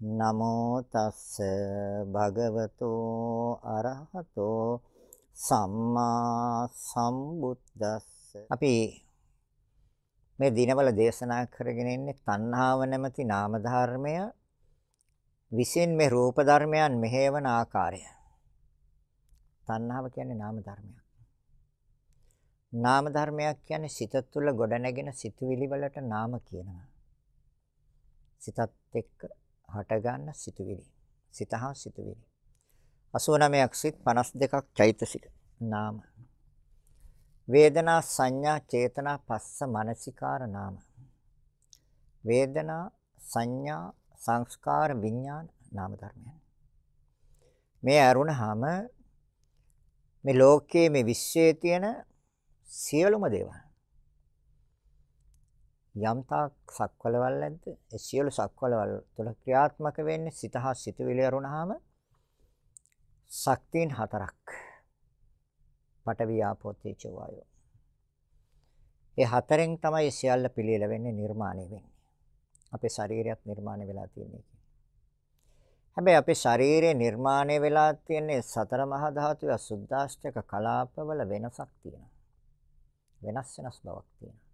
නමෝ තස්ස භගවතෝ අරහතෝ සම්මා සම්බුද්දස්ස අපි මේ දිනවල දේශනා කරගෙන ඉන්නේ තණ්හාව නැමැති නාම ධර්මය විසින් මේ රූප ධර්මයන් මෙහෙවන ආකාරය. තණ්හාව කියන්නේ නාම ධර්මයක්. නාම ධර්මයක් කියන්නේ සිත තුළ ගොඩනැගෙන සිතුවිලි වලට නාම කියනවා. සිතත් එක්ක හටගන්න සිතුවිලි. සිත හා සිතුවිලි. 89ක් සිත් 52ක් චෛතසික. නාම. වේදනා සංඥා චේතනා පස්ස මනසිකාර නාම. වේදනා සංඥා සංස්කාර විඥාන නාම ධර්මයන්. මේ අරුණාම මේ ලෝකයේ මේ විශ්වයේ තියෙන සියලුම දේවල් යම්තාක් සක්වලවල් නැද්ද? ඒ සියලු සක්වලවල් තුළ ක්‍රියාත්මක වෙන්නේ සිත හා සිතුවිලි අරුණාම ශක්තියින් හතරක්. පඨවි ආපෝ තේජෝ වායෝ. ඒ හතරෙන් තමයි සියල්ල පිළිල වෙන්නේ නිර්මාණය වෙන්නේ. අපේ ශරීරයත් නිර්මාණය වෙලා තියෙන්නේ. හැබැයි අපේ ශරීරය නිර්මාණය වෙලා තියෙන්නේ සතර මහා ධාතුවේ අසුද්දාෂ්ටක කලාපවල වෙනසක් තියෙනවා. වෙනස් වෙනස් බවක් තියෙනවා.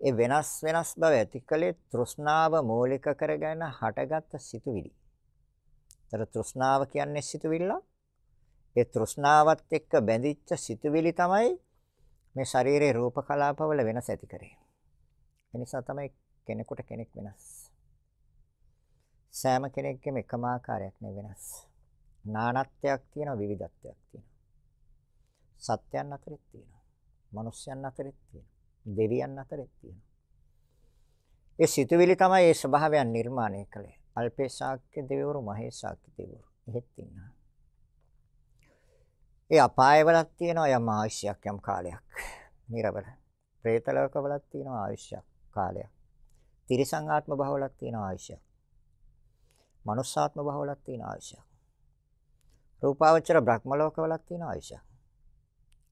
ඒ වෙනස් වෙනස් බව ඇතිකලේ තෘෂ්ණාව මූලික කරගෙන හටගත් සිතුවිලි. ତර තෘෂ්ණාව කියන්නේ සිතුවිල්ල. ඒ තෘෂ්ණාවත් එක්ක බැඳිච්ච සිතුවිලි තමයි මේ ශරීරයේ රූප කලාපවල වෙනස ඇති කරේ. ඒ නිසා තමයි කෙනෙකුට කෙනෙක් වෙනස්. සෑම කෙනෙක්ගේම එකම ආකාරයක් නෙවෙයි වෙනස්. නානත්වයක් තියෙනවා විවිධත්වයක් තියෙනවා. සත්‍යයන් අතරෙත් තියෙනවා. මනුෂ්‍යයන් අතරෙත් තියෙනවා. දෙවියන් අතරෙත් තියෙනවා. ඒ සිතුවිලි තමයි ඒ ස්වභාවයන් නිර්මාණය කළේ. අල්පේ ශාක්‍ය දෙවිවරු මහේ ශාක්‍ය දෙවිවරු. එහෙත් ඉන්නවා. ඒ අපායවලත් තියෙනවා යම් ආයුෂයක් යම් කාලයක්. නිරවල. പ്രേත ලෝකවලත් තියෙනවා ආයුෂයක් කාලයක්. තිරිසං ආත්ම භවවලත් තියෙනවා ආයුෂයක්. මනුස්සාත්ම භවවලත් තියෙනවා ආයුෂයක්. රූපාවචර බ්‍රහ්ම ලෝකවලත් තියෙනවා ආයුෂයක්.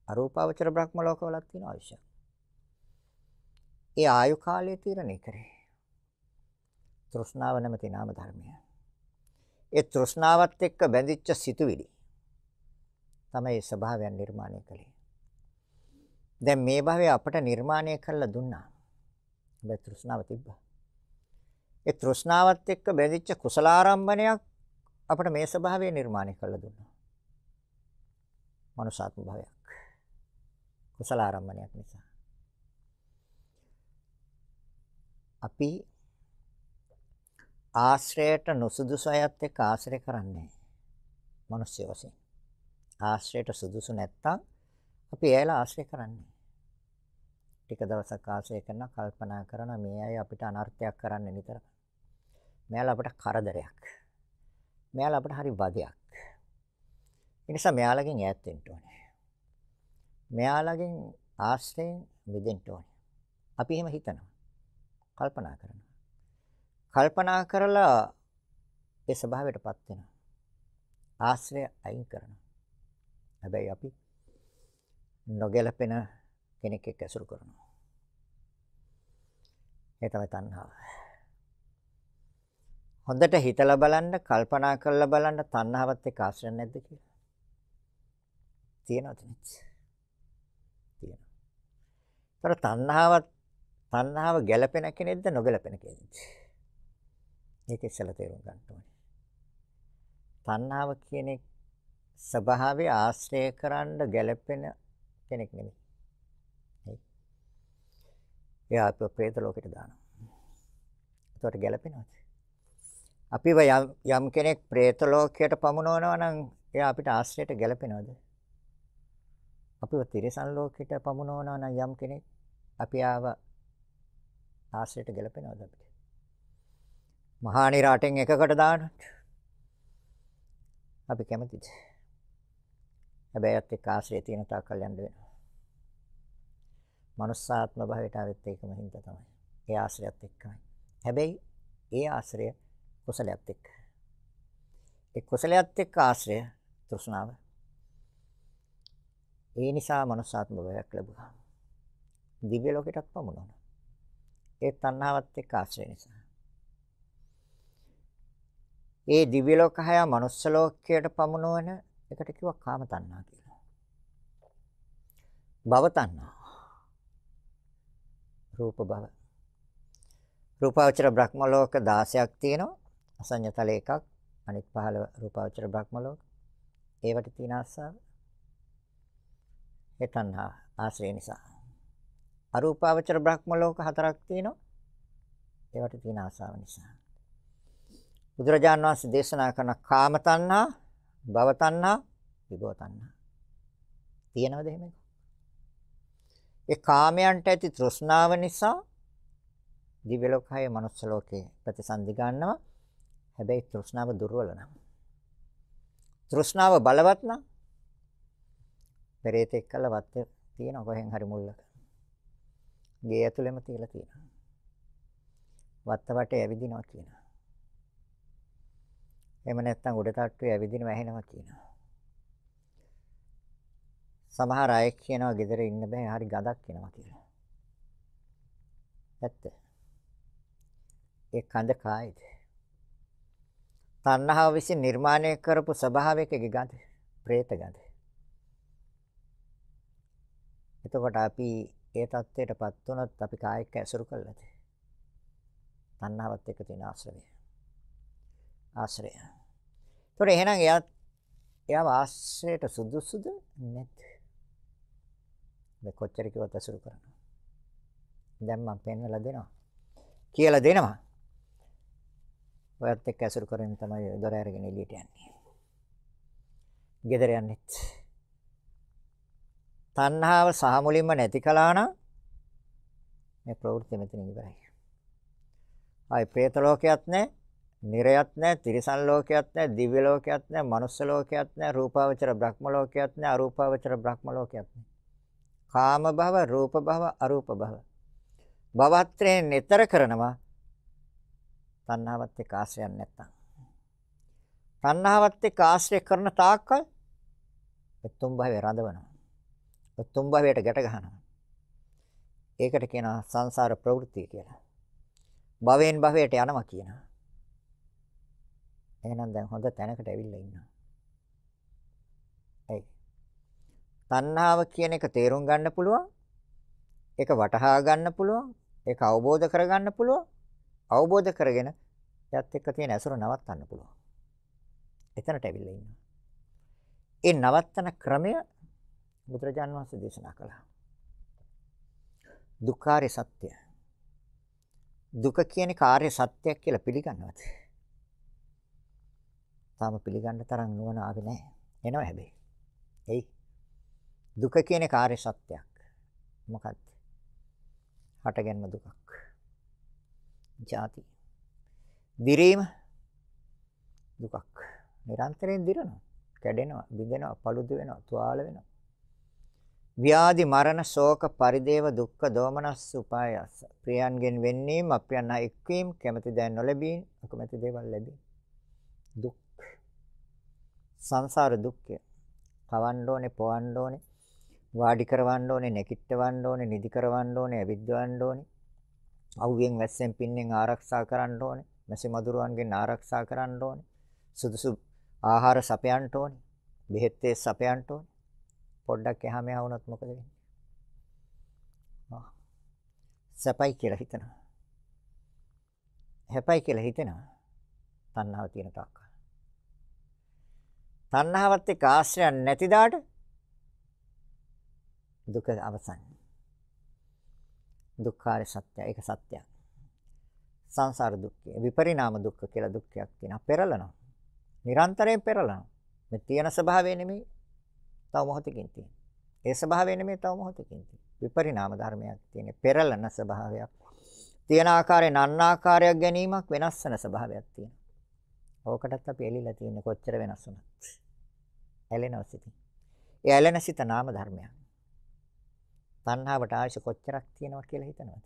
අරූපාවචර බ්‍රහ්ම ලෝකවලත් තියෙනවා ආයුෂයක්. ඒ ආයු කාලය තීරණය කරේ. තෘෂ්ණාව නැමැති නාම ධර්මය. ඒ තෘෂ්ණාවත් එක්ක බැඳිච්ච සිතුවිලි තමයි ස්වභාවයන් නිර්මාණය කළේ. දැන් මේ භවයේ අපට නිර්මාණය කළා දුන්නා. හැබැයි තෘෂ්ණාව තිබ්බා. ඒ තෘෂ්ණාවත් එක්ක බැඳිච්ච කුසලාරම්භණයක් අපට මේ ස්වභාවය නිර්මාණය කළා දුන්නා. මනුෂ්‍යාත්ම භාවයක්. කුසලාරම්භණයක් නිසා. අපි ආශ්‍රයයට නුසුදුසු අයත් එක්ක ආශ්‍රය කරන්නේ මිනිස්සු වශයෙන්. ආශ්‍රයයට සුදුසු නැත්තම් අපි එයාලා ආශ්‍රය කරන්නේ. ටික දවසක් ආශ්‍රය කරන කල්පනා කරන මේ අය අපිට අනර්ථයක් කරන්න නිතර. මෙයාලා අපිට කරදරයක්. මෙයාලා අපිට හරි වදයක්. ඒ නිසා මෙයාලගෙන් ඈත් වෙන්න ඕනේ. මෙයාලගෙන් ආශ්‍රයෙන් මිදෙන්න ඕනේ. අපි එහෙම හිතනවා. කල්පනා කරනවා. කල්පනා කරලා ඒ ස්වභාවයටපත් වෙනවා. ආශ්‍රය අයින් කරනවා. හැබැයි අපි නොගැලපෙන කෙනෙක් එක්ක ඇසුරු කරනවා. ඒ තමයි තණ්හාව. හොඳට හිතලා බලන්න, කල්පනා කරලා බලන්න තණ්හාවත් එක්ක ආශ්‍රය නැද්ද කියලා. තියෙනවද නැද්ද? තියෙනවා. ඒතර තණ්හාවත් තණ්හාව ගැළපෙන කෙනෙක්ද නොගැළපෙන කෙනෙක්ද? මේක ඉස්සලා තේරුම් ගන්න ඕනේ. තණ්හාව කියන ස්වභාවය ආශ්‍රය කරන්න ගැළපෙන කෙනෙක් නෙමෙයි. හරි. එයා අපේ പ്രേත ලෝකෙට දානවා. ඒකට ගැළපෙනවද? අපිව යම් කෙනෙක් പ്രേත ලෝකයට පමුණවනවා නම් එයා අපිට ආශ්‍රයට ගැළපෙනවද? අපිව තිරසන් ලෝකයට පමුණවනවා නම් යම් කෙනෙක් අපි ආව ආශ්‍රයයට ගැලපෙනවද අපිට? මහා නිරාටෙන් එකකට දානට අපි කැමතිද? හැබැයි අත් එක්ක ආශ්‍රය තියෙන තාක්කල් යන්න වෙනවා. මනුස්සාත්ම භාවයට ආවෙත් ඒකම හින්දා තමයි. ඒ ආශ්‍රයත් එක්කයි. හැබැයි ඒ ආශ්‍රය කුසලයක් එක්ක. ඒ කුසලයක් එක්ක ආශ්‍රය තෘෂ්ණාව. ඒ නිසා මනුස්සාත්ම භාවයක් ලැබුවා. දිව්‍ය ලෝකයටත් පමුණුණා. ඒ තණ්හාවත් එක්ක ආශ්‍රය නිසා. ඒ දිව්‍ය ලෝක හය මනුස්ස ලෝකයට පමුණවන එකට කිව්වා කාම තණ්හා කියලා. භව තණ්හා. රූප භව. රූපාවචර බ්‍රහ්ම ලෝක 16ක් තියෙනවා. අසඤ්ඤතල එකක්. අනිත් 15 රූපාවචර බ්‍රහ්ම ලෝක. ඒවට තියෙන ආසාව. ඒ තණ්හා ආශ්‍රය නිසා. අරූපාවචර බ්‍රහ්ම ලෝක හතරක් තියෙනවා. ඒවට තියෙන ආසාව නිසා. බුදුරජාණන් වහන්සේ දේශනා කරන කාම තණ්හා, භව තණ්හා, විභව තණ්හා. තියෙනවද එහෙම? ඒ කාමයන්ට ඇති තෘෂ්ණාව නිසා දිව්‍ය ලෝකයේ මනුස්ස ලෝකේ ප්‍රතිසන්දි ගන්නවා. හැබැයි තෘෂ්ණාව දුර්වල නම්. තෘෂ්ණාව බලවත් නම් පෙරේතෙක් කළ වත් තියෙන කොහෙන් හරි මුල්ලක. ගේ ඇතුළෙම තියලා තියෙනවා. වත්ත වටේ ඇවිදිනවා කියනවා. එහෙම නැත්නම් උඩ තට්ටුවේ ඇවිදිනවා ඇහෙනවා කියනවා. සමහර අය කියනවා ගෙදර ඉන්න බෑ හරි ගඳක් එනවා කියලා. ඇත්ත. ඒ කඳ කායිද? තණ්හාව විසින් නිර්මාණය කරපු ස්වභාවයකගේ ගඳ, പ്രേත ගඳ. එතකොට අපි ඒ தත්ත්වයටපත් වුණොත් අපි කායික ඇසුරු කළාද? තණ්හාවත් එක්ක තියෙන ආශ්‍රය. ආශ්‍රය. ඒතොර එහෙනම් එයා එයාව ආශ්‍රයයට සුදුසුද නැද්ද? මේ කොච්චර කිව්වත් අසුරු කරනවා. දැන් මම පෙන්වලා දෙනවා. කියලා දෙනවා. ඔයත් එක්ක අසුරු කරගෙන තමයි දොර අරගෙන එළියට යන්නේ. ගෙදර යන්නෙත්. තණ්හාව සහ මුලින්ම නැති කළා නම් මේ ප්‍රවෘත්ති මෙතන ඉවරයි. ආයි പ്രേත ලෝකයක් නැහැ. නිරයත් නැහැ, තිරිසන් ලෝකයක් නැහැ, දිව්‍ය ලෝකයක් නැහැ, මනුස්ස ලෝකයක් නැහැ, රූපාවචර බ්‍රහ්ම ලෝකයක් නැහැ, අරූපාවචර බ්‍රහ්ම ලෝකයක් නැහැ. කාම භව, රූප භව, අරූප භව. භවත්‍රයෙන් නතර කරනවා තණ්හාවත් එක්ක ආශ්‍රයක් නැත්තම්. තණ්හාවත් එක්ක ආශ්‍රය කරන තාක්කල් තුන් භවයේ රඳවනවා. තුන් භවයට ගැට ගන්නවා. ඒකට කියනවා සංසාර ප්‍රවෘත්ති කියලා. භවෙන් භවයට යනවා කියනවා. එහෙනම් දැන් හොඳ තැනකට ඇවිල්ලා ඉන්නවා. එයි. තණ්හාව කියන එක තේරුම් ගන්න පුළුවන්. ඒක වටහා ගන්න පුළුවන්. ඒක අවබෝධ කරගන්න පුළුවන්. අවබෝධ කරගෙන එයත් එක්ක තියෙන ඇසුර නවත්තන්න පුළුවන්. එතනට ඇවිල්ලා ඉන්නවා. ඒ නවත්තන ක්‍රමය බුදුරජාන් වහන්සේ දේශනා කළා. දුක්ඛාරය සත්‍ය. දුක කියන කාර්ය සත්‍යයක් කියලා පිළිගන්නවද? තාම පිළිගන්න තරම් නුවණ ආවේ නැහැ. එනවා හැබැයි. එයි. දුක කියන කාර්ය සත්‍යයක්. මොකක්ද? හටගන්න දුකක්. ජාති. දිරීම දුකක්. නිරන්තරයෙන් දිරනවා. කැඩෙනවා, බිඳෙනවා, paludu වෙනවා, තුවාල වෙනවා. ව්‍යාධි මරණ ශෝක පරිදේව දුක්ඛ දෝමනස් උපායස. ප්‍රියන්ගෙන් වෙන්නීම අප්‍රියන් හා එක්වීම කැමැති දෑ නොලැබීම අකමැති දේවල් ලැබීම. දුක්. සංසාර දුක්ඛය. කවන්න ඕනේ පොවන්න ඕනේ වාඩි කරවන්න ඕනේ නැකිටවන්න ඕනේ නිදි කරවන්න ඕනේ ඇවිද්දවන්න ඕනේ අවුවෙන් වැස්සෙන් පින්නෙන් ආරක්ෂා කරන්න ඕනේ මැසි මදුරුවන්ගෙන් ආරක්ෂා කරන්න ඕනේ සුදුසු ආහාර සපයන්න ඕනේ බෙහෙත් සපයන්න ඕනේ පොඩ්ඩක් එහා මෙහා වුණොත් මොකද වෙන්නේ? සැපයි කියලා හිතනවා. හැපයි කියලා හිතනවා. තණ්හාව තියෙන තාක්ක. තණ්හාවත් එක්ක ආශ්‍රය නැති දාට දුක අවසන්. දුක්ඛාර සත්‍ය ඒක සත්‍යයක්. සංසාර දුක්ඛය විපරිණාම දුක්ඛ කියලා දුක්ඛයක් තියෙනවා. පෙරලනවා. නිරන්තරයෙන් පෙරලනවා. මේ තියෙන ස්වභාවය නෙමෙයි තව මොහොතකින් තියෙන. ඒ ස්වභාවය නෙමෙයි තව මොහොතකින් තියෙන. විපරිණාම ධර්මයක් තියෙන. පෙරලන ස්වභාවයක්. තියෙන ආකාරයෙන් අන්නාකාරයක් ගැනීමක් වෙනස් වෙන ස්වභාවයක් තියෙනවා. ඕකටත් අපි එළිලා තියෙන කොච්චර වෙනස් වුණත්. ඇලෙනවා සිතින්. ඒ ඇලෙන සිත නාම ධර්මයක්. තණ්හාවට ආයශ කොච්චරක් තියෙනවා කියලා හිතනවාද?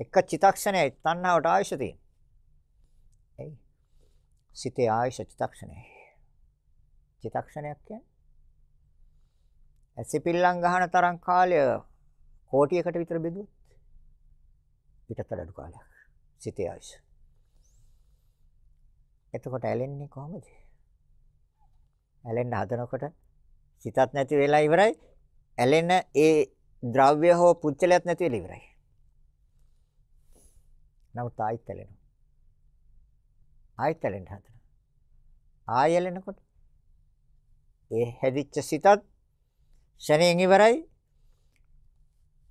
එක චිතක්ෂණයයි තණ්හාවට ආයශ තියෙන්නේ. එයි. සිතේ ආයශ චිතක්ෂණයයි. චිතක්ෂණයක් කියන්නේ ඇසිපිල්ලම් ගහන තරම් කාලය කෝටියකට විතර බෙදුවොත් පිටතට අඩු කාලයක් සිතේ ආයශ. එතකොට ඇලෙන්නේ කොහොමද? ඇලෙන්න හදනකොට සිතත් නැති වෙලා ඉවරයි. ඇලෙන ඒ ද්‍රව්‍ය හෝ පුච්චලයක් නැති වෙලා ඉවරයි. නමුත් ආයිත් ඇලෙනවා. ආයිත් ඇලෙන්න හදනවා. ආයෙ ඇලෙනකොට ඒ හැදිච්ච සිතත් ශණයෙන් ඉවරයි.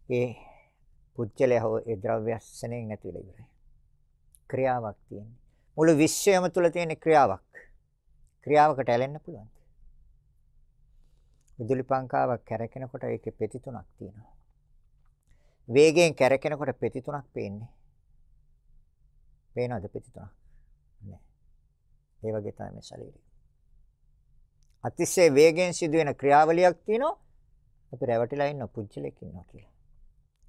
ඒ පුච්චලය හෝ ඒ ද්‍රව්‍ය ශණයෙන් නැති වෙලා ඉවරයි. ක්‍රියාවක් තියෙන්නේ. මුළු විශ්වයම තුල තියෙන ක්‍රියාවක්. ක්‍රියාවකට ඇලෙන්න පුළුවන්. විදුලි පංකාවක් කැරකෙනකොට ඒකේ පෙති තුනක් තියෙනවා. වේගයෙන් කැරකෙනකොට පෙති තුනක් පේන්නේ. පේනවද පෙති තුනක්? නෑ. ඒ වගේ තමයි මේ ශරීරය. අතිශය වේගයෙන් සිදුවෙන ක්‍රියාවලියක් තියෙනවා. අපි රැවටිලා ඉන්න පුජ්‍යලෙක් ඉන්නවා කියලා.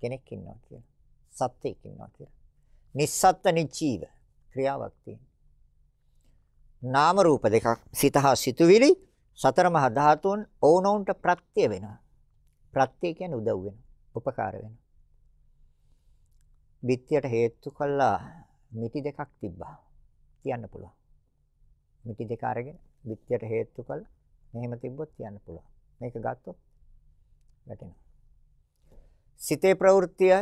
කෙනෙක් ඉන්නවා කියලා. සත්ත්වෙක් ඉන්නවා කියලා. නිස්සත්ත්‍ය නිචීව ක්‍රියාවක් තියෙනවා. නාම රූප දෙකක් සිතහා සිතුවිලි සතර මහා ධාතුන් ඕනෝන්ට ප්‍රත්‍ය වෙනවා. ප්‍රත්‍ය කියන්නේ උදව් වෙනවා. උපකාර වෙනවා. බිත්තියට හේතු කළා මිටි දෙකක් තිබ්බා. කියන්න පුළුවන්. මිටි දෙක අරගෙන බිත්තියට හේතු කළා මෙහෙම තිබ්බොත් කියන්න පුළුවන්. මේක ගත්තොත් වැටෙනවා. සිතේ ප්‍රවෘත්තිය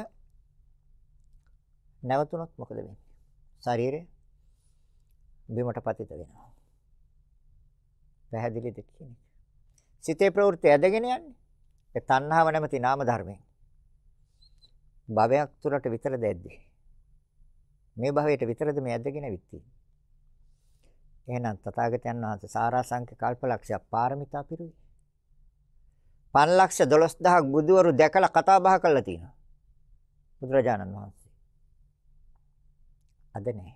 නැවතුනොත් මොකද වෙන්නේ? ශරීරය බිමට පතිත වෙනවා. පැහැදිලිද කියන්නේ. සිතේ ප්‍රවෘත්ති ඇදගෙන යන්නේ. ඒ තණ්හාව නැමැති නාම ධර්මයෙන්. භවයක් තුරට විතරද ඇද්දේ. මේ භවයට විතරද මේ ඇදගෙන විත්ති. එහෙනම් තථාගතයන් වහන්සේ සාරාංශක කල්පලක්ෂය පාරමිතා පිරුයි. 512000ක් බුදවරු දැකලා කතා බහ කරලා තියෙනවා. බුදුරජාණන් වහන්සේ. අද නෑ.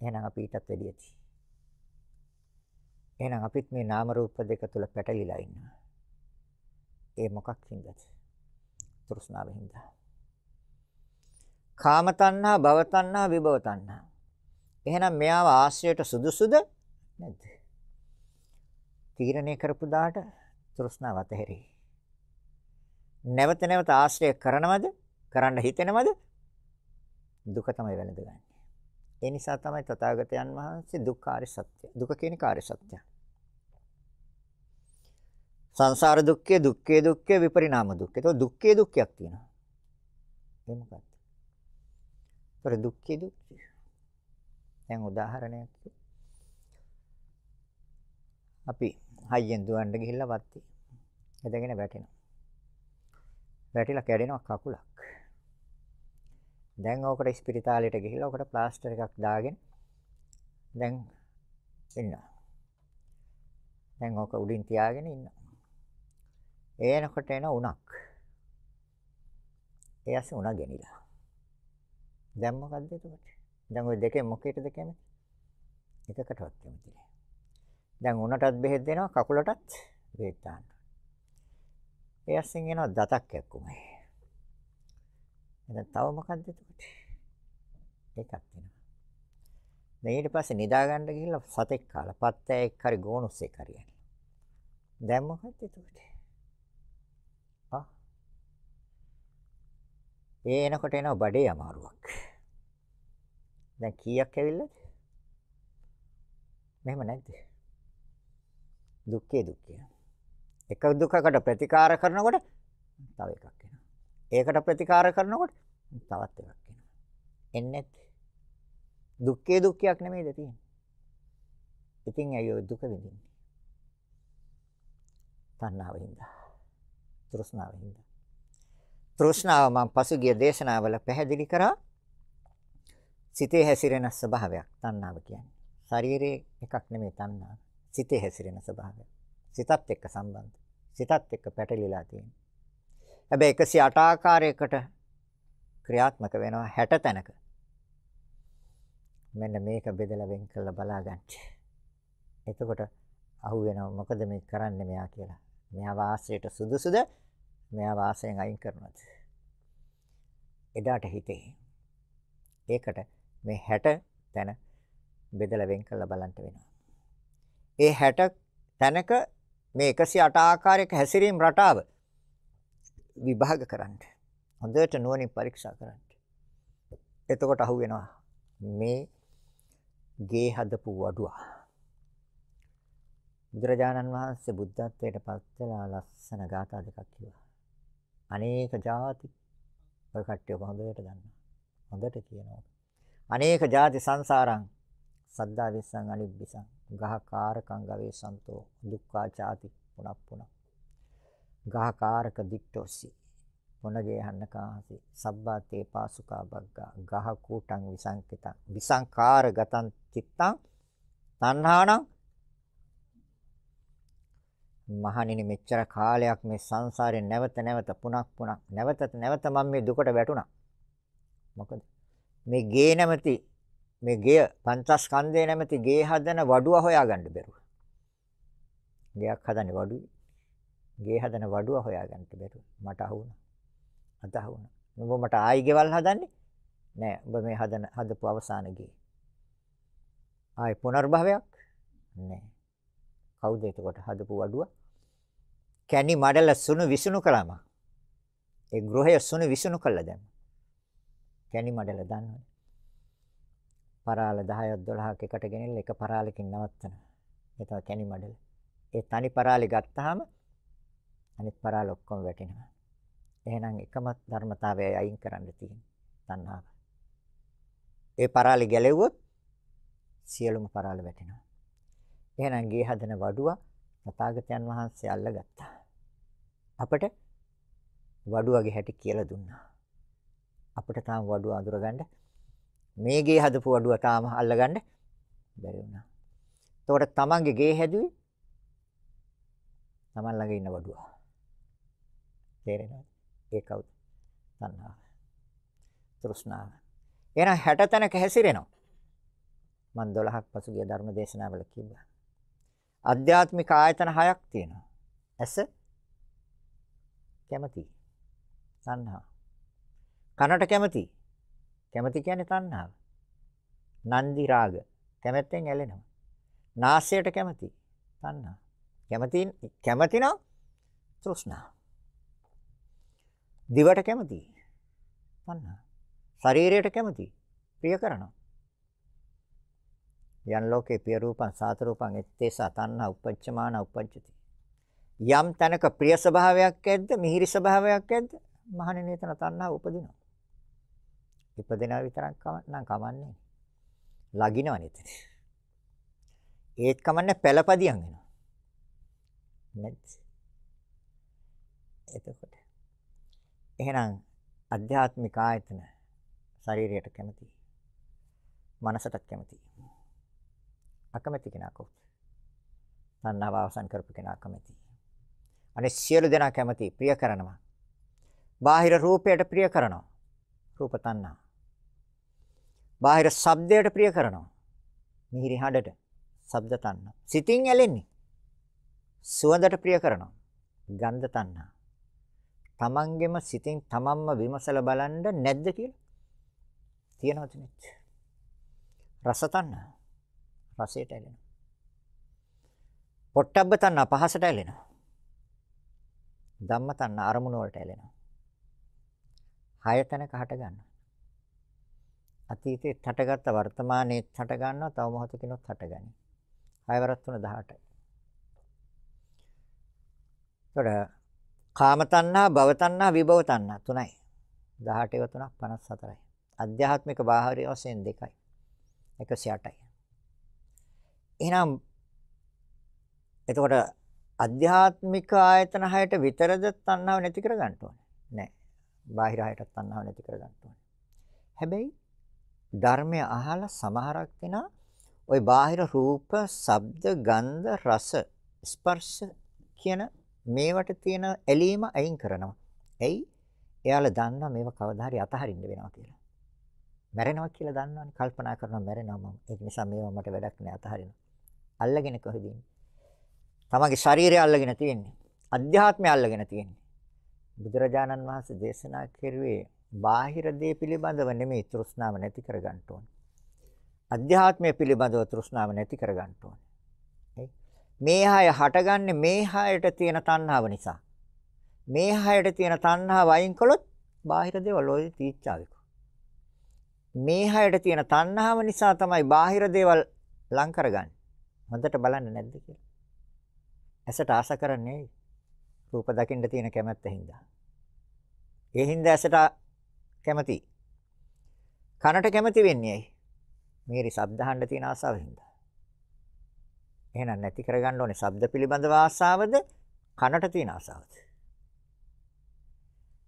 එහෙනම් අපි ඊටත් වැඩියදී එහෙනම් අපිත් මේ නාම රූප දෙක තුල පැටලිලා ඉන්නවා. ඒ මොකක් හින්දාද? තෘෂ්ණාව හින්දා. කාම තණ්හා, භව තණ්හා, විභව තණ්හා. එහෙනම් මෙයාව ආශ්‍රයයට සුදුසුද නැද්ද? තීරණය කරපු දාට තෘෂ්ණාව අතහැරි. නැවත නැවත ආශ්‍රය කරනවද? කරන්න හිතෙනවද? දුක තමයි වෙනදගන්නේ. ඒ නිසා තමයි තථාගතයන් වහන්සේ දුක්ඛාරය සත්‍ය. දුක කියන කාර්ය සත්‍යය. සංසාර දුක්ඛය, දුක්ඛේ දුක්ඛය, විපරිණාම දුක්ඛය. ඒක දුක්ඛේ දුක්ඛයක් තියෙනවා. ඒ මොකක්ද? ඒතර දුක්ඛේ දුක්ඛය. දැන් උදාහරණයක් අපි හයියෙන් දුවන්න ගිහිල්ලා වත්ති. එදගෙන වැටෙනවා. වැටිලා කැඩෙනවා කකුලක්. දැන් ඕකට ස්පිරිතාලයට ගිහිල්ලා ඕකට ප්ලාස්ටර් එකක් දාගෙන දැන් ඉන්නවා. දැන් ඕක උඩින් තියාගෙන ඉන්නවා. එනකොට එන උණක්. ඒ ඇස් උණ ගෙනිලා. දැන් මොකද්ද එතකොට? දැන් ওই දෙකෙන් මොකේටද කැමති? එකකටවත් කැමති නෑ. දැන් උණටත් බෙහෙත් දෙනවා කකුලටත් බෙහෙත් දාන්න. ඒ ඇස්ෙන් එනවා දතක් එක්කුමයි. එහෙනම් තව මොකද්ද එතකොට? ඒකක් වෙනවා. දැන් ඊට පස්සේ නිදා ගන්න ගිහිල්ලා සතෙක් කාලා පත්තෑෙක් හරි ගෝනුස්සෙක් හරි යනවා. දැන් මොකද්ද එතකොට? ආ ඒ එනකොට එනවා බඩේ අමාරුවක්. දැන් කීයක් ඇවිල්ලාද? මෙහෙම නැද්ද? දුක්ඛේ දුක්ඛය. එක දුකකට ප්‍රතිකාර කරනකොට තව එකක් එනවා. ඒකට ප්‍රතිකාර කරනකොට තවත් එකක් එනවා. එන්නේ දුක්ඛේ දුක්ඛයක් නෙමෙයිද තියෙන්නේ. ඉතින් ඇයි ඔය දුක විඳින්නේ? තණ්හාව හින්දා. තෘෂ්ණාව හින්දා. තෘෂ්ණාව මම පසුගිය දේශනාවල පැහැදිලි කරා. සිතේ හැසිරෙන ස්වභාවයක් තණ්හාව කියන්නේ. ශරීරයේ එකක් නෙමෙයි තණ්හාව. සිතේ හැසිරෙන ස්වභාවය. සිතත් එක්ක සම්බන්ධ. සිතත් එක්ක පැටලිලා තියෙනවා. හැබැයි 108 ආකාරයකට ක්‍රියාත්මක වෙනවා 60 තැනක. මෙන්න මේක බෙදලා වෙන් කරලා බලා ගන්න. එතකොට අහු වෙනවා මොකද මේ කරන්නේ මෙයා කියලා. මෙයා වාසයට සුදුසුද? මෙයා වාසයෙන් අයින් කරනවද? එදාට හිතේ. ඒකට මේ 60 තැන බෙදලා වෙන් කරලා බලන්න වෙනවා. ඒ 60 තැනක මේ 108 ආකාරයක හැසිරීම රටාව විභාග කරන්න. හොඳට නුවණින් පරීක්ෂා කරන්න. එතකොට අහු වෙනවා මේ ගේ හදපු වඩුවා. බුදුරජාණන් වහන්සේ බුද්ධත්වයට පත් වෙලා ලස්සන ගාථා දෙකක් කිව්වා. අනේක ಜಾති ඔය කට්ටිය හොඳට දන්නවා. හොඳට කියනවා. අනේක ಜಾති සංසාරං සද්දා විස්සං අනිබ්බිසං ගහකාරකං ගවේ සන්තෝ. දුක්ඛා ചാති පුනප්පුන ගහකාරක දික්ටෝසි මොනගේ හන්නකාසි සබ්බාතේ පාසුකා බග්ගා. ගහ කූටං විසංකිතං. විසංකාර ගතං චිත්තං තණ්හාණං. මහණෙනි මෙච්චර කාලයක් මේ සංසාරේ නැවත නැවත පුනක් පුනක්. නැවත නැවත මම මේ දුකට වැටුණා. මොකද? මේ ගේ නැමැති මේ ගෙය පංචස්කන්ධය නැමැති ගේ හදන වඩුව හොයාගන්න බැරුව. ගෙයක් හදන්නේ වඩුවේ. ගේ හදන වඩුව හොයාගන්න බැරුව. මට අහුණා. අත අහුණා. නුඹ මට ආයි ගෙවල් හදන්නේ? නෑ. ඔබ මේ හදන හදපු අවසාන ගේ. ආයි පුනර්භවයක්? නෑ. කවුද එතකොට හදපු වඩුව? කැණි මඩල සුණු විසුණු කළාම. ඒ ගෘහය සුණු විසුණු කළා දැන්. කැණි මඩල දන්නවනේ. පරාල 10ක් 12ක් එකට ගෙනිල්ල එක පරාලකින් නවත්තනවා. ඒ තමයි කැණි මඩල. ඒ තනි පරාලි ගත්තාම අනිත් පරාල ඔක්කොම වැටෙනවා. එහෙනම් එකම ධර්මතාවයයි අයින් කරන්න තියෙන්නේ. තණ්හාව. ඒ පරාලි ගැලෙව්වොත් සියලුම පරාල වැටෙනවා. එහෙනම් ගේ හදන වඩුව තථාගතයන් වහන්සේ අල්ලගත්තා. අපට වඩුවගේ හැටි කියලා දුන්නා. අපිට තාම වඩුව අඳුරගන්න මේ ගේ හදපු වඩුව තාම අල්ලගන්න බැරි වුණා. එතකොට තමන්ගේ ගේ හැදුවේ තමන් ළඟ ඉන්න වඩුව. තේරෙනවද? ඒ කවුද? තණ්හාව. තෘෂ්ණාව. එහෙනම් 60 තැනක හැසිරෙනවා. මම 12ක් පසුගිය ධර්ම දේශනාවල කිව්වා. ආධ්‍යාත්මික ආයතන හයක් තියෙනවා. ඇස කැමති. තණ්හා. කනට කැමති. කැමති කියන්නේ තණ්හාව. නන්දි රාග කැමැත්තෙන් ඇලෙනවා. නාසයට කැමති තණ්හා. කැමති කැමති නම් තෘෂ්ණා. දිවට කැමති තණ්හා. ශරීරයට කැමති ප්‍රිය කරනවා. යන් ලෝකේ පිය රූපං සාත රූපං එත්තේසා තණ්හා උපච්චමාන උපජ්ජති. යම් තැනක ප්‍රිය ස්වභාවයක් ඇද්ද මිහිරි ස්වභාවයක් ඇද්ද මහණෙනි එතන තණ්හා උපදිනවා. ඉපදෙනා විතරක් නම් කමන්නේ. ලගිනව නේද? ඒත් කමන්නේ පළපදියම් වෙනවා. නැත්. එතකොට එහෙනම් අධ්‍යාත්මික ආයතන ශරීරයට කැමති. මනසටත් කැමති. අකමැති කෙනා කවුද? තණ්හාව අවසන් කරපු කෙනා කැමති. අනේ සියලු දෙනා කැමති ප්‍රිය කරනවා. බාහිර රූපයට ප්‍රිය කරනවා. රූප තණ්හා. බාහිර ශබ්දයට ප්‍රිය කරනවා. මිහිරි හඬට ශබ්ද තණ්හා. සිතින් ඇලෙන්නේ. සුවඳට ප්‍රිය කරනවා. ගන්ධ තණ්හා. තමන්ගෙම සිතින් තමන්ම විමසලා බලන්න නැද්ද කියලා? තියනවද නැත්? රස තණ්හා. රසයට ඇලෙනවා. පොට්ටබ්බ තණ්හා පහසට ඇලෙනවා. ධම්ම තණ්හා අරමුණ වලට ඇලෙනවා. හය තැනක හට ගන්නවා. අතීතේ හටගත්ත වර්තමානයේ හට ගන්නවා තව මොහොතකිනුත් හටගනි. 6 වරක් 3 18යි. තොර කාම තණ්හා, භව තණ්හා, විභව තණ්හා තුනයි. 18 3ක් 54යි. අධ්‍යාත්මික බාහිර වශයෙන් දෙකයි. 108යි. එහෙනම් එතකොට අධ්‍යාත්මික ආයතන හයට විතරද තණ්හාව නැති කර ගන්න ඕනේ. නෑ. බාහිර හයටත් තණ්හාව නැති කර ගන්න ඕනේ. හැබැයි ධර්මය අහලා සමහරක් දෙනා ওই බාහිර රූප, ශබ්ද, ගන්ධ, රස, ස්පර්ශ කියන මේවට තියෙන ඇලීම අයින් කරනවා. එයි එයාලා දන්නවා මේව කවදා හරි අතහරින්න වෙනවා කියලා. මැරෙනවා කියලා දන්නවනේ. කල්පනා කරනවා මැරෙනවා මම. ඒක නිසා මේවා මට වැඩක් නෑ අතහරිනවා. අල්ලගෙන කොහෙද ඉන්නේ? තමගේ ශරීරය අල්ලගෙන තියෙන්නේ. අධ්‍යාත්මය අල්ලගෙන තියෙන්නේ. බුදුරජාණන් වහන්සේ දේශනා කෙරුවේ බාහිර දේ පිළිබඳව නෙමෙයි තෘෂ්ණාව නැති කර ගන්න ඕනේ. අධ්‍යාත්මය පිළිබඳව තෘෂ්ණාව නැති කර ගන්න ඕනේ. මේ හය හටගන්නේ මේ හයට තියෙන තණ්හාව නිසා. මේ හයට තියෙන තණ්හාව අයින් කළොත් බාහිර දේවල් ඔය තීච්ඡාවික. මේ හයට තියෙන තණ්හාව නිසා තමයි බාහිර දේවල් ලං කරගන්නේ. හොඳට බලන්න නැද්ද කියලා. ඇසට ආස කරන්නේ රූප දකින්න තියෙන කැමැත්ත හින්දා. ඒ හින්දා ඇසට කැමති. කනට කැමති වෙන්නේ ඇයි? මේරි ශබ්ද අහන්න තියෙන ආසාව හින්දා. එහෙනම් නැති කරගන්න ඕනේ ශබ්ද පිළිබඳව ආසාවද කනට තියෙන ආසාවද?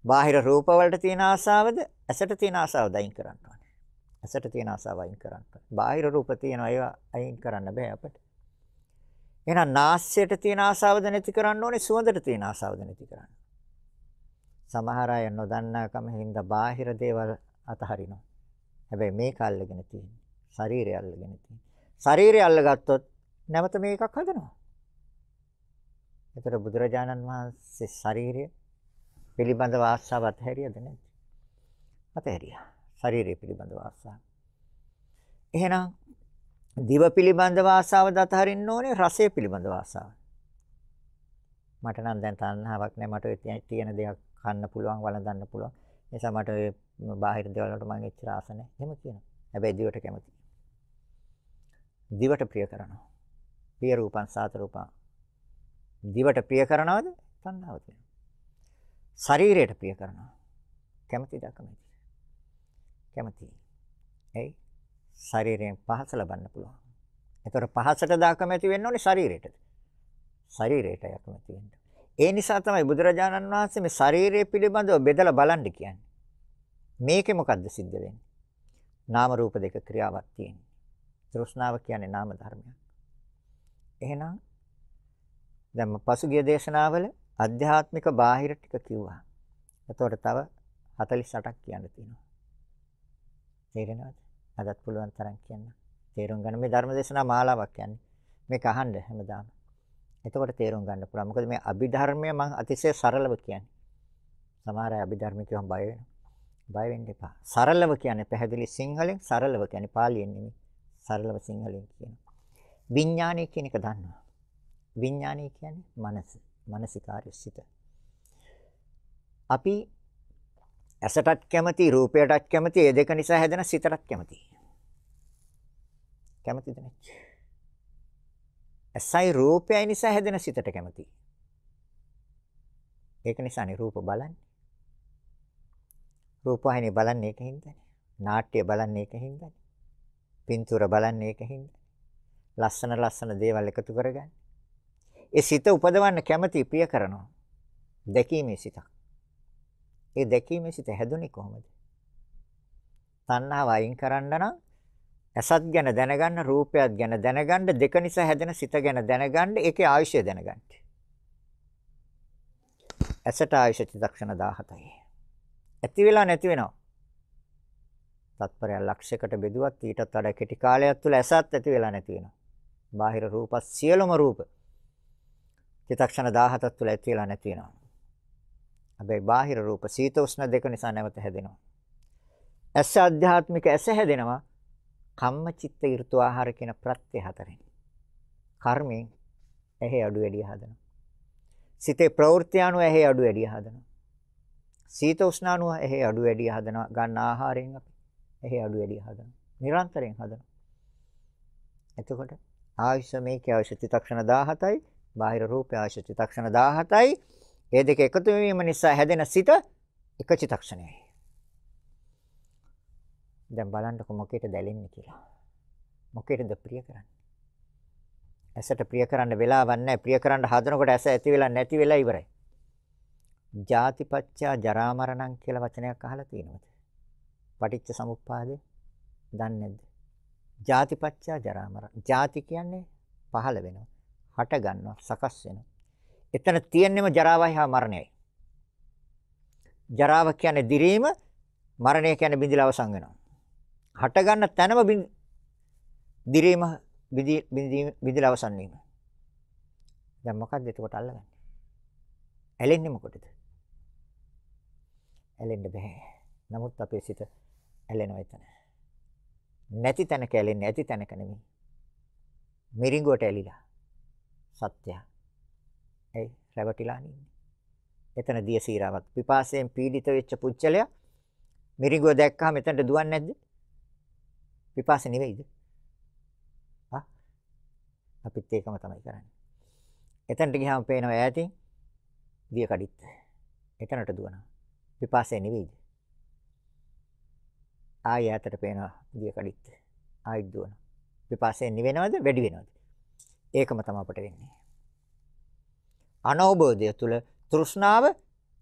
බාහිර රූප වලට තියෙන ආසාවද ඇසට තියෙන ආසාවද අයින් කරන්න ඕනේ. ඇසට තියෙන ආසාව අයින් කරන්න ඕනේ. බාහිර රූප තියෙනවා ඒවා අයින් කරන්න බෑ අපිට. එහෙනම් නාස්‍යයට තියෙන ආසාවද නැති කරන්න ඕනේ සුවඳට තියෙන ආසාවද නැති කරන්න. සමහර අය නොදන්නාකම හින්දා බාහිර දේවල් අතහරිනවා. හැබැයි මේක අල්ලගෙන තියෙන්නේ. ශරීරය අල්ලගෙන තියෙන්නේ. ශරීරය අල්ලගත්තොත් නැවත මේකක් හදනවා. ඒතර බුදුරජාණන් වහන්සේ ශරීරය පිළිබඳව ආශාව අතහැරියද නැද්ද? අතහැරියා. ශරීරය පිළිබඳව ආශාව. එහෙනම් දිව පිළිබඳව ආසාව දතහරින්න ඕනේ රසය පිළිබඳව ආසාව. මට නම් දැන් තණ්හාවක් නැහැ මට ඔය තියෙන දේක් කන්න පුළුවන් වළඳන්න පුළුවන්. ඒ නිසා මට ඔය බාහිර දේවල් වලට මම එච්චර ආස නැහැ. එහෙම කියනවා. හැබැයි දිවට කැමතියි. දිවට ප්‍රිය කරනවා. ප්‍රිය රූපං සාත රූපං. දිවට ප්‍රිය කරනවද? තණ්හාව තියෙනවා. ශරීරයට ප්‍රිය කරනවා. කැමතිද කැමති? කැමති. එයි ශරීරයෙන් පහස ලබන්න පුළුවන්. ඒතර පහසට දාකමැති වෙන්න ඕනේ ශරීරයටද? ශරීරයට යකමැති වෙන්න. ඒ නිසා තමයි බුදුරජාණන් වහන්සේ මේ ශරීරය පිළිබඳව බෙදලා බලන්න කියන්නේ. මේකේ මොකද්ද සිද්ධ වෙන්නේ? නාම රූප දෙක ක්‍රියාවක් තියෙනවා. තෘෂ්ණාව කියන්නේ නාම ධර්මයක්. එහෙනම් දැන් පසුගිය දේශනාවල අධ්‍යාත්මික බාහිර ටික කිව්වා. එතකොට තව 48ක් කියන්න තියෙනවා. තේරෙනවද? අදත් පුළුවන් තරම් කියන්න. තේරුම් ගන්න මේ ධර්ම දේශනා මාලාවක් කියන්නේ. මේක අහන්න හැමදාම. එතකොට තේරුම් ගන්න පුළුවන්. මොකද මේ අභිධර්මය මම අතිශය සරලව කියන්නේ. සමහර අය අභිධර්ම කියවම බය වෙනවා. බය වෙන්න එපා. සරලව කියන්නේ පැහැදිලි සිංහලෙන් සරලව කියන්නේ පාලියෙන් නෙමෙයි. සරලව සිංහලෙන් කියනවා. විඥානය කියන එක දන්නවා. විඥානය කියන්නේ මනස. මානසිකාර්ය සිත. අපි ඇසටත් කැමති රූපයටත් කැමති ඒ දෙක නිසා හැදෙන සිතටත් කැමති. කැමතිද නැච්ච? ඇසයි රූපයයි නිසා හැදෙන සිතට කැමති. ඒක නිසානේ රූප බලන්නේ. රූපවාහිනිය බලන්නේ ඒකින්දනේ. නාට්‍ය බලන්නේ ඒකින්දනේ. පින්තූර බලන්නේ ඒකින්දනේ. ලස්සන ලස්සන දේවල් එකතු කරගන්න. ඒ සිත උපදවන්න කැමති ප්‍රිය කරනවා. දැකීමේ සිතක්. ඒ දැකීමේ සිට හැදුනේ කොහොමද? තණ්හාව අයින් කරන්න නම් ඇසත් ගැන දැනගන්න, රූපයත් ගැන දැනගන්න, දෙක නිසා හැදෙන සිත ගැන දැනගන්න, ඒකේ ආයුෂය දැනගන්න. ඇසට ආයුෂ චිත්තක්ෂණ 17යි. ඇති වෙලා නැති වෙනවා. තත්පරය ලක්ෂයකට බෙදුවත් ඊටත් වඩා කෙටි කාලයක් තුළ ඇසත් ඇති වෙලා නැති වෙනවා. බාහිර රූප සියලුම රූප චිත්තක්ෂණ 17ක් තුළ ඇති වෙලා නැති වෙනවා. හැබැයි බාහිර රූප සීත උෂ්ණ දෙක නිසා නැවත හැදෙනවා. ඇස ආධ්‍යාත්මික ඇස හැදෙනවා කම්ම චිත්ත ඍතු ආහාර කියන ප්‍රත්‍ය හතරෙන්. කර්මයෙන් ඇහි අඩු වැඩි හදනවා. සිතේ ප්‍රවෘත්ති අනුව ඇහි අඩු වැඩි හදනවා. සීත උෂ්ණ අනුව ඇහි අඩු වැඩි හදනවා. ගන්න ආහාරයෙන් අපි ඇහි අඩු වැඩි හදනවා. නිරන්තරයෙන් හදනවා. එතකොට ආයුෂ මේකේ ආයුෂ චිත්තක්ෂණ 17යි බාහිර රූපය ආයුෂ චිත්තක්ෂණ 17යි ඒ දෙක එකතු වීම නිසා හැදෙන සිත එක චිතක්ෂණයයි. දැන් බලන්නකො මොකේද දැලෙන්නේ කියලා. මොකේද ප්‍රිය කරන්නේ? ඇසට ප්‍රිය කරන්න වෙලාවක් නැහැ. ප්‍රිය කරන්න හදනකොට ඇස ඇති වෙලා නැති වෙලා ඉවරයි. ජාතිපච්චා ජරා මරණං කියලා වචනයක් අහලා තියෙනවද? පටිච්ච සමුප්පාදේ දන්නේ නැද්ද? ජාතිපච්චා ජරා මරණ. ජාති කියන්නේ පහළ වෙනවා. හට ගන්නවා, සකස් වෙනවා. එතන තියෙන්නේම ජරාවයි හා මරණයයි. ජරාව කියන්නේ දිරීම, මරණය කියන්නේ බිඳිලා අවසන් වෙනවා. හට ගන්න තැනම දිරීම බිඳිලා අවසන් වීම. දැන් මොකක්ද එතකොට අල්ලගන්නේ? ඇලෙන්නේ මොකටද? ඇලෙන්න බෑ. නමුත් අපේ සිත ඇලෙනවා එතන. නැති තැනක ඇලෙන්නේ ඇති තැනක නෙමෙයි. මිරිඟුවට ඇලිලා. සත්‍ය. ඒ රැවටිලා ඉන්නේ. එතන දිය සීරාවක් පිපාසයෙන් පීඩිත වෙච්ච පුච්චලයා මිරිඟුව දැක්කම මෙතනට දුවන්නේ නැද්ද? පිපාසෙ නෙවෙයිද? ආ අපිත් ඒකම තමයි කරන්නේ. එතනට ගියාම පේනවා ඈතින් දිය කඩਿੱත්. එතනට දුවනවා. පිපාසය නෙවෙයිද? ආය ඈතට පේනවා දිය කඩਿੱත්. ආයිත් දුවනවා. පිපාසය නිවෙනවද වැඩි වෙනවද? ඒකම තමයි අපට වෙන්නේ. අනවබෝධය තුල තෘෂ්ණාව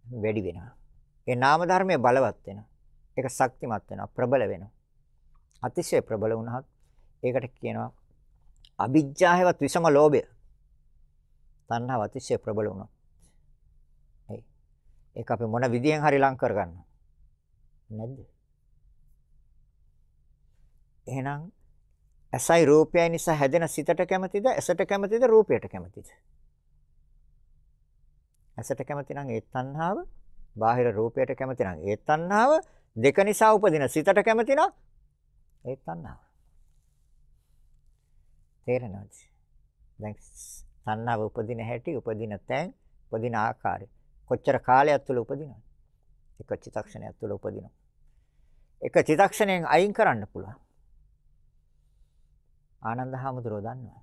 වැඩි වෙනවා. ඒ නාම ධර්මයේ බලවත් වෙනවා. ඒක ශක්තිමත් වෙනවා, ප්‍රබල වෙනවා. අතිශය ප්‍රබල වුණහත් ඒකට කියනවා අවිජ්ජාහවත් විසම ලෝභය. තණ්හාව අතිශය ප්‍රබල වුණා. ඒක අපි මොන විදියෙන් හරි ලං කරගන්න. නැද්ද? එහෙනම් ඇසයි රූපයයි නිසා හැදෙන සිතට කැමතිද? ඇසට කැමතිද? රූපයට කැමතිද? ඇසට කැමති නම් ඒ තණ්හාව, බාහිර රූපයට කැමති නම් ඒ තණ්හාව, දෙක නිසා උපදින සිතට කැමති නම් ඒ තණ්හාව. තේරෙනවද? දැන් තණ්හාව උපදින හැටි, උපදින තැන්, උපදින ආකාරය. කොච්චර කාලයක් තුළ උපදිනවද? එක චිත්තක්ෂණයක් තුළ උපදිනවා. එක චිත්තක්ෂණයෙන් අයින් කරන්න පුළුවන්. ආනන්ද හාමුදුරුවෝ දන්නවා.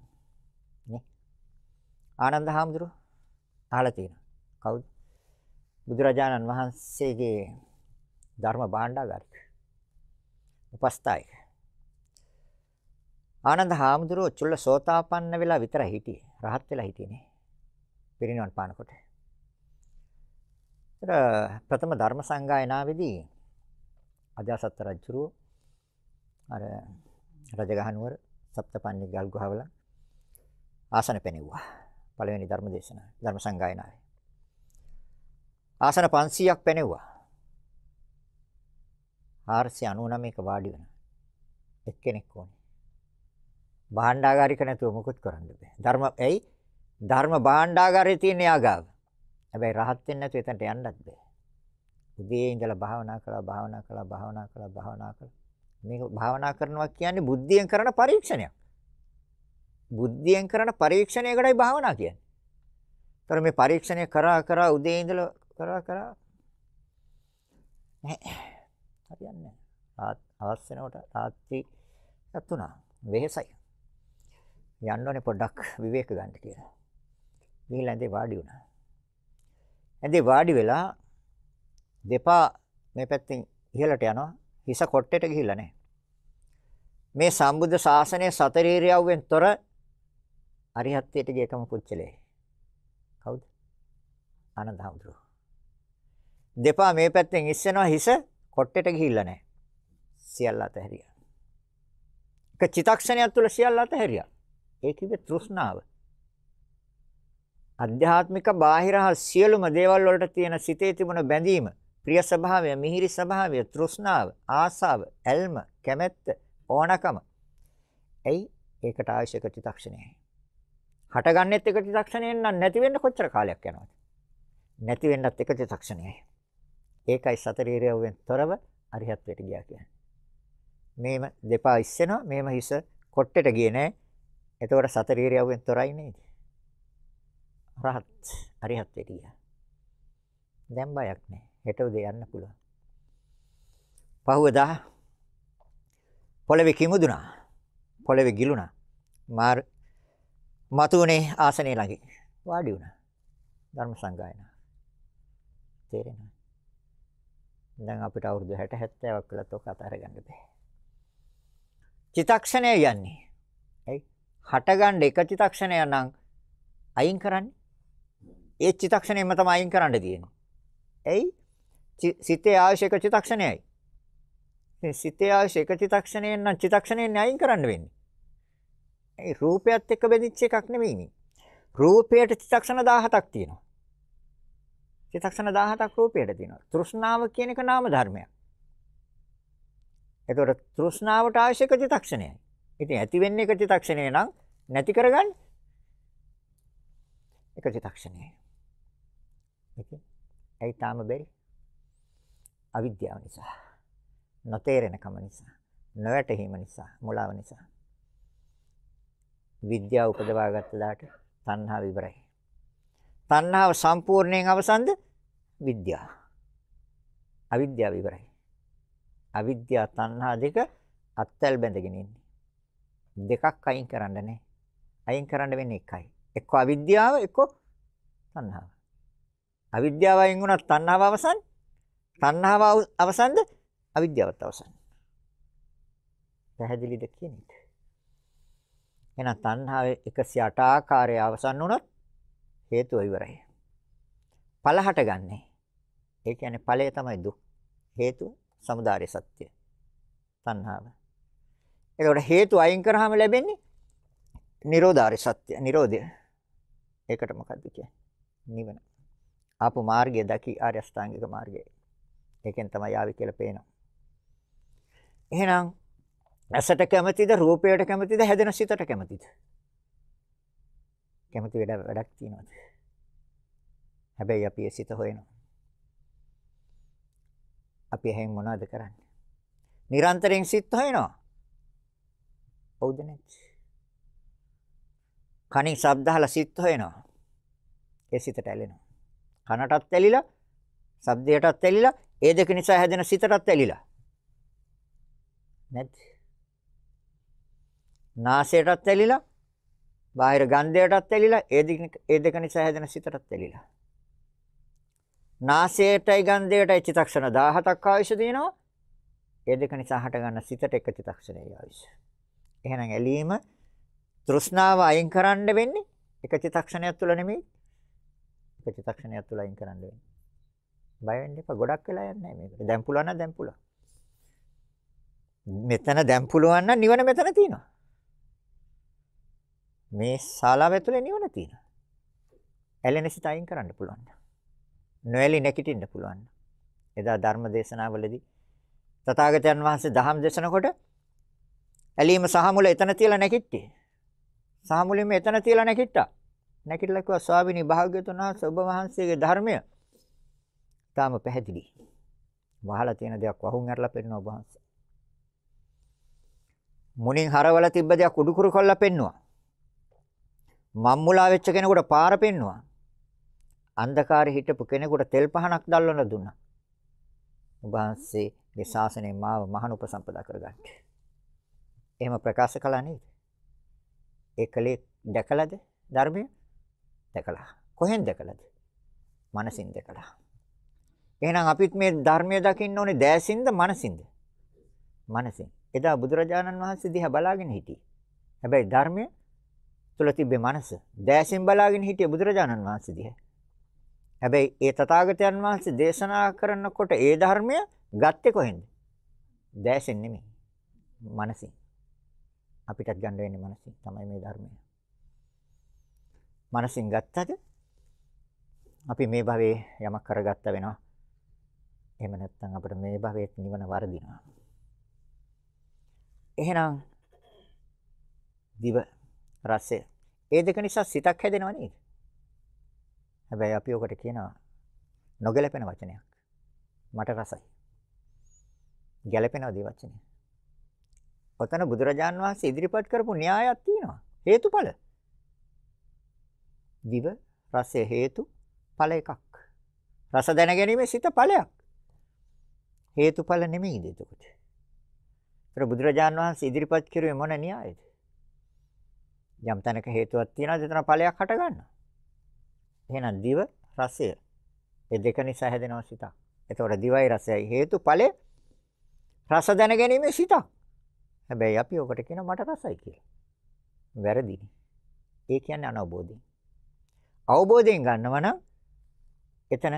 නේ? ආනන්ද හාමුදුරුවෝ අහලා තියෙනවා. කවුද? බුදුරජාණන් වහන්සේගේ ධර්ම භාණ්ඩාගාරික. උපස්ථායක. ආනන්ද හාමුදුරුවෝ චුල්ල සෝතාපන්න වෙලා විතරයි හිටියේ. රහත් වෙලා හිටියේ නේ. පිරිනිවන් පානකොට. ප්‍රථම ධර්ම සංගායනාවේදී අජාසත් රජුරු අර රජගහනුවර සප්තපන්නි ගල් ගුහාවල ආසන පෙනෙව්වා. පළවෙනි ධර්ම දේශනාව ධර්ම සංගායනාවේ. ආසන 500ක් පෙනෙව්වා. 499ක වාඩි වෙන එක්කෙනෙක් ඕනේ. භාණ්ඩාගාරික නැතුව මුකුත් කරන්න බෑ. ධර්ම ඇයි? ධර්ම භාණ්ඩාගාරයේ තියෙන යාගාව. හැබැයි රහත් වෙන්න නැතුව එතනට යන්නත් බෑ. උදේ ඉඳලා භාවනා කළා භාවනා කළා භාවනා කළා භාවනා කළා. මේක භාවනා කරනවා කියන්නේ බුද්ධියෙන් කරන පරීක්ෂණයක්. බුද්ධියෙන් කරන පරීක්ෂණයකටයි භාවනා කියන්නේ. ତර මේ පරීක්ෂණය කරා කරා උදේ ඉඳලා කරා කරා නැහැ. හරියන්නේ නැහැ. අවස් වෙනකොට තාත්ති යතුණා. වෙහෙසයි. යන්න ඕනේ පොඩ්ඩක් විවේක ගන්න කියලා. ගිහිල්ලා ඉඳේ වාඩි වුණා. ඇඳේ වාඩි වෙලා දෙපා මේ පැත්තෙන් ඉහළට යනවා හිස කොට්ටේට ගිහිල්ලා නැහැ. මේ සම්බුද්ධ ශාසනයේ සතරීරියව්වෙන් තොර අරිහත්ත්වයට ගියකම පුච්චලේ. කවුද? ආනන්දහමතුරු. දෙපා මේ පැත්තෙන් ඉස්සෙනවා හිස කොට්ටේට ගිහිල්ලා නැහැ. සියල්ල අතහැරියා. එක චිතක්ෂණයක් තුළ සියල්ල අතහැරියා. ඒ කිව්වේ තෘෂ්ණාව. අධ්‍යාත්මික බාහිර සියලුම දේවල් වලට තියෙන සිතේ තිබුණ බැඳීම, ප්‍රිය ස්වභාවය, මිහිරි ස්වභාවය, තෘෂ්ණාව, ආසාව, ඇල්ම, කැමැත්ත, ඕනකම. ඇයි? ඒකට අවශ්‍යක චිත්තක්ෂණයයි. හටගන්නෙත් එක චිත්තක්ෂණයෙන් නම් නැති වෙන්න කොච්චර කාලයක් යනවද? නැති වෙන්නත් එක චිත්තක්ෂණයයි. ඒකයි සතරීරියවෙන් තොරව අරිහත්වයට ගියා කියන්නේ. මේම දෙපා ඉස්සෙනවා, මේම හිස කොට්ටෙට ගියේ නෑ. එතකොට සතරීරියවෙන් තොරයි නේද? රහත් අරිහත්ත්වයට ගියා. දැන් බයක් නැහැ. හෙට උදේ යන්න පුළුවන්. පහුවදා පොළවේ කිමුදුනා. පොළවේ ගිලුණා. මාර් මතුනේ ආසනේ ළඟින් වාඩි වුණා. ධර්ම සංගායනා. තේරෙනවද? දැන් අපිට අවුරුදු 60 70ක් වෙලත් ඔක අතහැර ගන්න බෑ. චිතක්ෂණය යන්නේ. ඇයි? හටගන්න එක චිතක්ෂණය නම් අයින් කරන්නේ. ඒ චිතක්ෂණයෙම තමයි අයින් කරන්න තියෙන්නේ. එයි සිතේ ආයශ එක චිතක්ෂණයයි. මේ සිතේ ආයශ එක චිතක්ෂණයෙන් නම් චිතක්ෂණයෙන් අයින් කරන්න වෙන්නේ. ඒ රූපයත් එක්ක බෙදිච්ච එකක් නෙවෙයි මේ. රූපයට චිතක්ෂණ 17ක් තියෙනවා. චිතක්ෂණ 17ක් රූපයට තියෙනවා. තෘෂ්ණාව කියන එක නාම ධර්මයක්. එතකොට තෘෂ්ණාවට අවශ්‍යක චිතක්ෂණයයි. ඉතින් ඇති වෙන්නේ එක චිතක්ෂණය නම් නැති කරගන්න එක චිතක්ෂණයයි. ඉතින් ඇයි තාම බැරි? අවිද්‍යාව නිසා. නොතේරෙනකම නිසා. නොවැටහීම නිසා. මුලාව නිසා. විද්‍යාව උපදවා ගත්ත දාට තණ්හාව ඉවරයි. තණ්හාව සම්පූර්ණයෙන් අවසන්ද? විද්‍යාව. අවිද්‍යාව ඉවරයි. අවිද්‍යාව තණ්හා දෙක අත්වල බැඳගෙන ඉන්නේ. දෙකක් අයින් කරන්න නැහැ. අයින් කරන්න වෙන්නේ එකයි. එක්ක අවිද්‍යාව එක්ක තණ්හාව. අවිද්‍යාව අයින් වුණා තණ්හාව අවසන්. තණ්හාව අවසන්ද අවිද්‍යාවත් අවසන්. පැහැදිලිද කියන එක? එහෙනම් තණ්හාවේ 108 ආකාරය අවසන් වුණොත් හේතුව ඉවරයි. ඵල හටගන්නේ. ඒ කියන්නේ ඵලය තමයි දුක්. හේතුව සමුදාය සත්‍ය. තණ්හාව. එතකොට හේතු අයින් කරාම ලැබෙන්නේ නිරෝධාරය සත්‍ය. නිරෝධය. ඒකට මොකද්ද කියන්නේ? නිවන. ආපු මාර්ගය දකි ආර්ය අෂ්ටාංගික මාර්ගය. ඒකෙන් තමයි ආවි කියලා පේනවා. එහෙනම් ඇසට කැමතිද රූපයට කැමතිද හැදෙන සිතට කැමතිද? කැමති වැඩ වැඩක් තියනවාද? හැබැයි අපි ඒ සිත හොයනවා. අපි එහෙන් මොනවද කරන්නේ? නිරන්තරයෙන් සිත් හොයනවා. හවුද නැත්? කනින් ශබ්ද අහලා සිත් හොයනවා. ඒ සිතට ඇලෙනවා. කනටත් ඇලිලා, ශබ්දයටත් ඇලිලා, ඒ දෙක නිසා හැදෙන සිතටත් ඇලිලා. නැත්? නාසයටත් ඇලිලා, බාහිර ගන්ධයටත් ඇලිලා, ඒ දෙක ඒ දෙක නිසා හැදෙන සිතටත් ඇලිලා. නාසයටයි ගන්ධයටයි චිතක්ෂණ 17ක් ආයුෂ දිනනවා. ඒ දෙක නිසා හටගන්න සිතට එක චිතක්ෂණයයි ආයුෂ. එහෙනම් ඇලීම තෘෂ්ණාව අයින් කරන්න වෙන්නේ එක චිතක්ෂණයක් තුළ නෙමෙයි. එක චිතක්ෂණයක් තුළ අයින් කරන්න වෙන්නේ. බය වෙන්න එපා. ගොඩක් වෙලා යන්නේ නැහැ මේකට. දැන් පුළුවන් නම් දැන් පුළුවන්. මෙතන දැන් පුළුවන් නම් නිවන මෙතන තියෙනවා. මේ ශාලාව ඇතුලේ නිවන තියෙනවා. ඇලෙන සිත අයින් කරන්න පුළුවන්. නොඇලි නැගිටින්න පුළුවන්. එදා ධර්ම දේශනාවලදී තථාගතයන් වහන්සේ දහම් දේශනකොට ඇලීම සහ මුල එතන තියලා නැගිට්ටේ. සහ මුලින්ම එතන තියලා නැගිට්ටා. නැගිටලා කිව්වා ස්වාමිනී භාග්‍යතුන් වහන්සේ ඔබ වහන්සේගේ ධර්මය තාම පැහැදිලි. වහලා තියෙන දෙයක් වහුන් ඇරලා පෙන්වනවා ඔබ වහන්සේ. මුණින් හරවල තිබ්බ දෙයක් උඩුකුරු කරලා පෙන්නවා. මම්මුලා වෙච්ච කෙනෙකුට පාර පෙන්නවා. අන්ධකාරේ හිටපු කෙනෙකුට තෙල් පහනක් දැල්වන දුන්නා. ඔබ වහන්සේගේ ශාසනය මාව මහාන උපසම්පදා කරගන්න. එහෙම ප්‍රකාශ කළා නේද? ඒකලේ දැකලාද ධර්මය? දැකලා. කොහෙන් දැකලාද? මනසින් දැකලා. එහෙනම් අපිත් මේ ධර්මය දකින්න ඕනේ දැසින්ද මනසින්ද? මනසින්. එදා බුදුරජාණන් වහන්සේ දිහා බලාගෙන හිටියේ. හැබැයි ධර්මය තුල තිබ්බේ මනස. දැසින් බලාගෙන හිටියේ බුදුරජාණන් වහන්සේ දිහා. හැබැයි ඒ තථාගතයන් වහන්සේ දේශනා කරනකොට ඒ ධර්මය ගත්තේ කොහෙන්ද? දැසෙන් නෙමෙයි. මනසින්. අපිටත් ගන්න වෙන්නේ මනසින් තමයි මේ ධර්මය. මනසින් ගත්තද අපි මේ භවයේ යමක් කරගත්ත වෙනවා. එහෙම නැත්නම් අපිට මේ භවයේ නිවන වර්ධිනවා. එහෙනම් දිව රසය ඒ දෙක නිසා සිතක් හැදෙනව නේද? හැබැයි අපි ඔකට කියනවා නොගැලපෙන වචනයක්. මට රසයි. ගැලපෙනවද මේ වචනේ? ඔතන බුදුරජාන් වහන්සේ ඉදිරිපත් කරපු න්‍යායක් තියෙනවා. හේතුඵල. දිව රසය හේතු ඵල එකක්. රස දැන ගැනීම සිත ඵලයක්. හේතුඵල නෙමෙයිද එතකොට? ඒතර බුදුරජාන් වහන්සේ ඉදිරිපත් කරුවේ මොන න්‍යායද? යම් තැනක හේතුවක් තියෙනවද එතන ඵලයක් හට ගන්නවා. එහෙනම් දිව රසය. ඒ දෙක නිසා හැදෙනවා සිතක්. එතකොට දිවයි රසයයි හේතු ඵලය රස දැන ගැනීම සිතක්. හැබැයි අපි ඔකට කියන මට රසයි කියලා. වැරදිනේ. ඒ කියන්නේ අනවබෝධයෙන්. අවබෝධයෙන් ගන්නවා නම් එතන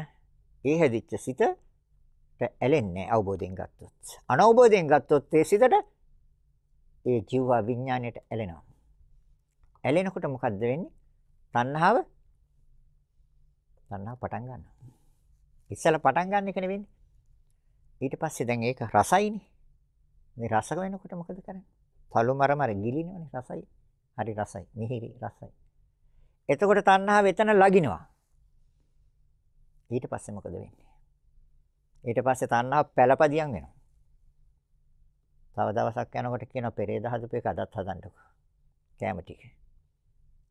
ඒ හැදිච්ච සිතට ඇලෙන්නේ අවබෝධයෙන් ගත්තොත්. අනවබෝධයෙන් ගත්තොත් ඒ සිතට ඒ ජීව විඥාණයට ඇලෙනවා. ඇලෙනකොට මොකද්ද වෙන්නේ? තණ්හාව තණ්හාව පටන් ගන්නවා. ඉස්සලා පටන් ගන්න එක නෙවෙන්නේ. ඊට පස්සේ දැන් ඒක රසයිනේ. මේ රස වෙනකොට මොකද කරන්නේ? පළු මර මර ගිලිනවනේ රසයි. හරි රසයි. මිහිරි රසයි. එතකොට තණ්හාව එතන ලගිනවා. ඊට පස්සේ මොකද වෙන්නේ? ඊට පස්සේ තණ්හාව පළපදියම් වෙනවා. තව දවසක් යනකොට කියන පෙරේද හදපු එක අදත් හදන්නකෝ. කැම ටික.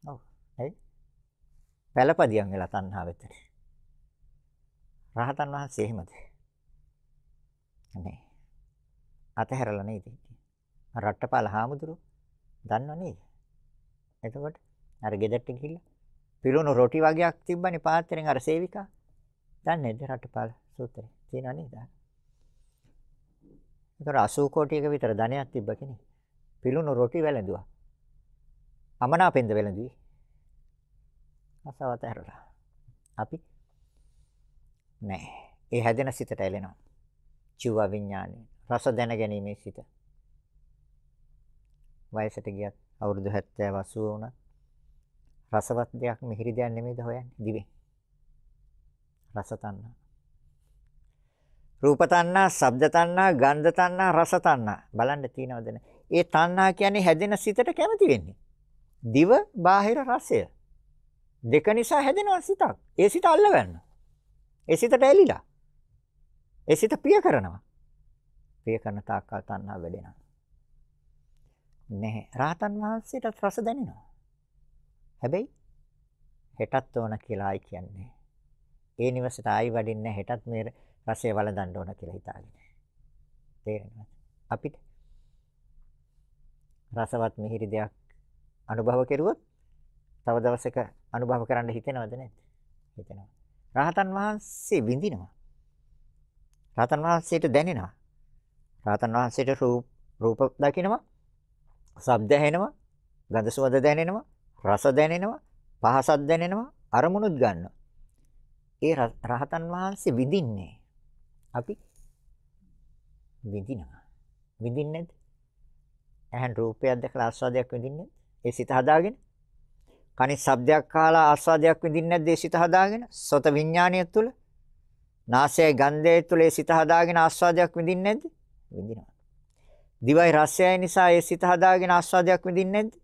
ඔව්. හරි. පළපදියම් වෙලා තණ්හාව වෙතට. රහතන් වහන්සේ එහෙමද? නේ. අතහැරලා නේද? රට්ටපාල හාමුදුරුවෝ දන්නව නේද? එතකොට අර ගෙදරට ගිහිල්ලා පිරුණු රොටි වගේක් තිබ්බනේ පාත්‍රයෙන් අර සේවිකා. දන්නේ නැද්ද රට්ටපාල සූත්‍රය? තියෙනව නේද? ඒතර 80 කෝටියක විතර ධනයක් තිබ්බ කෙනෙක්. පිළුණු රොටි වැළඳුවා. අමනාපෙන්ද වැළඳුවේ? අසවත හැරලා. අපි නෑ. ඒ හැදෙන සිතට ඇලෙනවා. චුව විඥානය. රස දැනගැනීමේ සිත. වයසට ගියත් අවුරුදු 70 80 වුණත් රසවත් දෙයක් මිහිරි දෙයක් නෙමෙයිද හොයන්නේ දිවේ. රස තණ්හා. රූප තණ්හා, ශබ්ද තණ්හා, ගන්ධ තණ්හා, රස තණ්හා. බලන්න තියෙනවද ඒ තණ්හා කියන්නේ හැදෙන සිතට කැමති වෙන්නේ. දිව, බාහිර රසය. දෙක නිසා හැදෙනවා සිතක්. ඒ සිත අල්ල ගන්න. ඒ සිතට ඇලිලා. ඒ සිත ප්‍රිය කරනවා. ප්‍රිය කරන තාක්කල් තණ්හා වැඩෙනවා. නැහැ. රාතන් වහන්සේට රස දැනෙනවා. හැබැයි හෙටත් ඕන කියලා ආයි කියන්නේ. ඒ නිවසට ආයි වඩින්න හෙටත් මේ රසය වළඳන්න ඕන කියලා හිතාගෙන. තේරෙනවද? අපිට රසවත් මිහිරි දෙයක් අනුභව කෙරුවොත් තව දවසක අනුභව කරන්න හිතෙනවද නැද්ද? හිතෙනවා. රහතන් වහන්සේ විඳිනවා. රහතන් වහන්සේට දැනෙනවා. රහතන් වහන්සේට රූප රූප දකිනවා. ශබ්ද ඇහෙනවා. ගඳ සුවඳ දැනෙනවා. රස දැනෙනවා. පහසක් දැනෙනවා. අරමුණුත් ගන්නවා. ඒ රහතන් වහන්සේ විඳින්නේ. අපි විඳිනවා. විඳින්නේ නැද්ද? ඇහෙන් රූපයක් දැකලා ආස්වාදයක් විඳින්නේ ඒ සිත හදාගෙන. කනින් ශබ්දයක් අහලා ආස්වාදයක් විඳින්නේ නැද්ද ඒ සිත හදාගෙන? සොත විඥානිය තුළ. නාසයයි ගන්ධයයි තුළ ඒ සිත හදාගෙන ආස්වාදයක් විඳින්නේ නැද්ද? විඳිනවා. දිවයි රසයයි නිසා ඒ සිත හදාගෙන ආස්වාදයක් විඳින්නේ නැද්ද?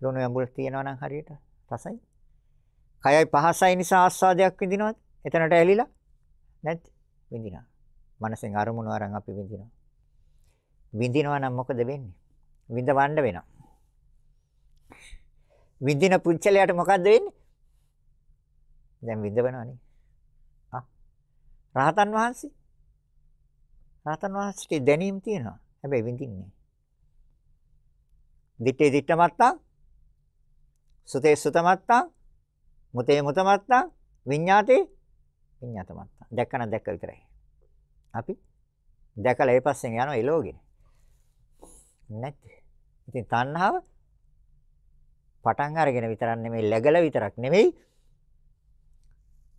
ලුණු ඇඹුල් තියනවා නම් හරියට රසයි. කයයි පහසයි නිසා ආස්වාදයක් විඳිනවද? එතනට ඇලිලා නැද්ද? විඳිනවා. මනසෙන් අරමුණු අරන් අපි විඳිනවා. විඳිනවා නම් මොකද වෙන්නේ? විඳවන්න වෙනවා. විඳින පුච්චලයට මොකද්ද වෙන්නේ? දැන් විඳවනවනේ. ආ. රහතන් වහන්සේ. රහතන් වහන්සේට දැනීම තියෙනවා. හැබැයි විඳින්නේ. දිත්තේ දිත්ත මත්තං සුතේ සුත මත්තං මුතේ මුත මත්තං විඤ්ඤාතේ විඤ්ඤාත මත්තං දැක්කන දැක්ක විතරයි. අපි දැකලා ඒ පස්සෙන් යනවා එලෝගෙන. නැත්නම් ඉතින් තණ්හාව පටන් අරගෙන විතරක් නෙමෙයි läගල විතරක් නෙමෙයි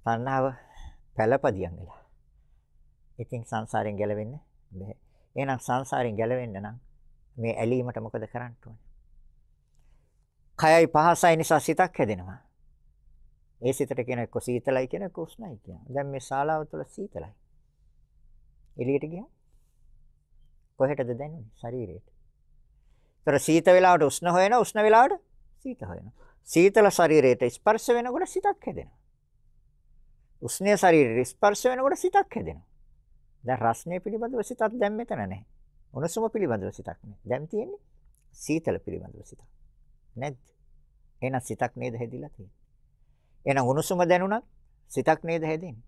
තණ්හාව පළපදියම් වෙලා. ඉතින් සංසාරයෙන් ගැලවෙන්න බැහැ. එහෙනම් සංසාරයෙන් ගැලවෙන්න නම් මේ ඇලීමට මොකද කරන්න ඕනේ? කයයි පහසයි නිසා සිතක් හැදෙනවා. ඒ සිතට කියන එක්ක සීතලයි කියන එක්ක උෂ්ණයි කියන. දැන් මේ ශාලාව තුළ සීතලයි. එළියට ගියා. කොහෙටද දැනුනේ? ශරීරයට. ඒතර සීත වෙලාවට උෂ්ණ හොයන උෂ්ණ වෙලාවට සීත හොයනවා. සීතල ශරීරයට ස්පර්ශ වෙනකොට සිතක් හැදෙනවා. උෂ්ණ ශරීරයට ස්පර්ශ වෙනකොට සිතක් හැදෙනවා. දැන් රස්නේ පිළිබඳව සිතක් දැන් මෙතන නැහැ. උණුසුම පිළිබඳව සිතක් නැහැ. දැන් තියෙන්නේ සීතල පිළිබඳව සිතක්. නැද්ද? එහෙනම් සිතක් නේද හැදිලා තියෙන්නේ. එහෙනම් උණුසුම දැනුණත් සිතක් නේද හැදෙන්නේ.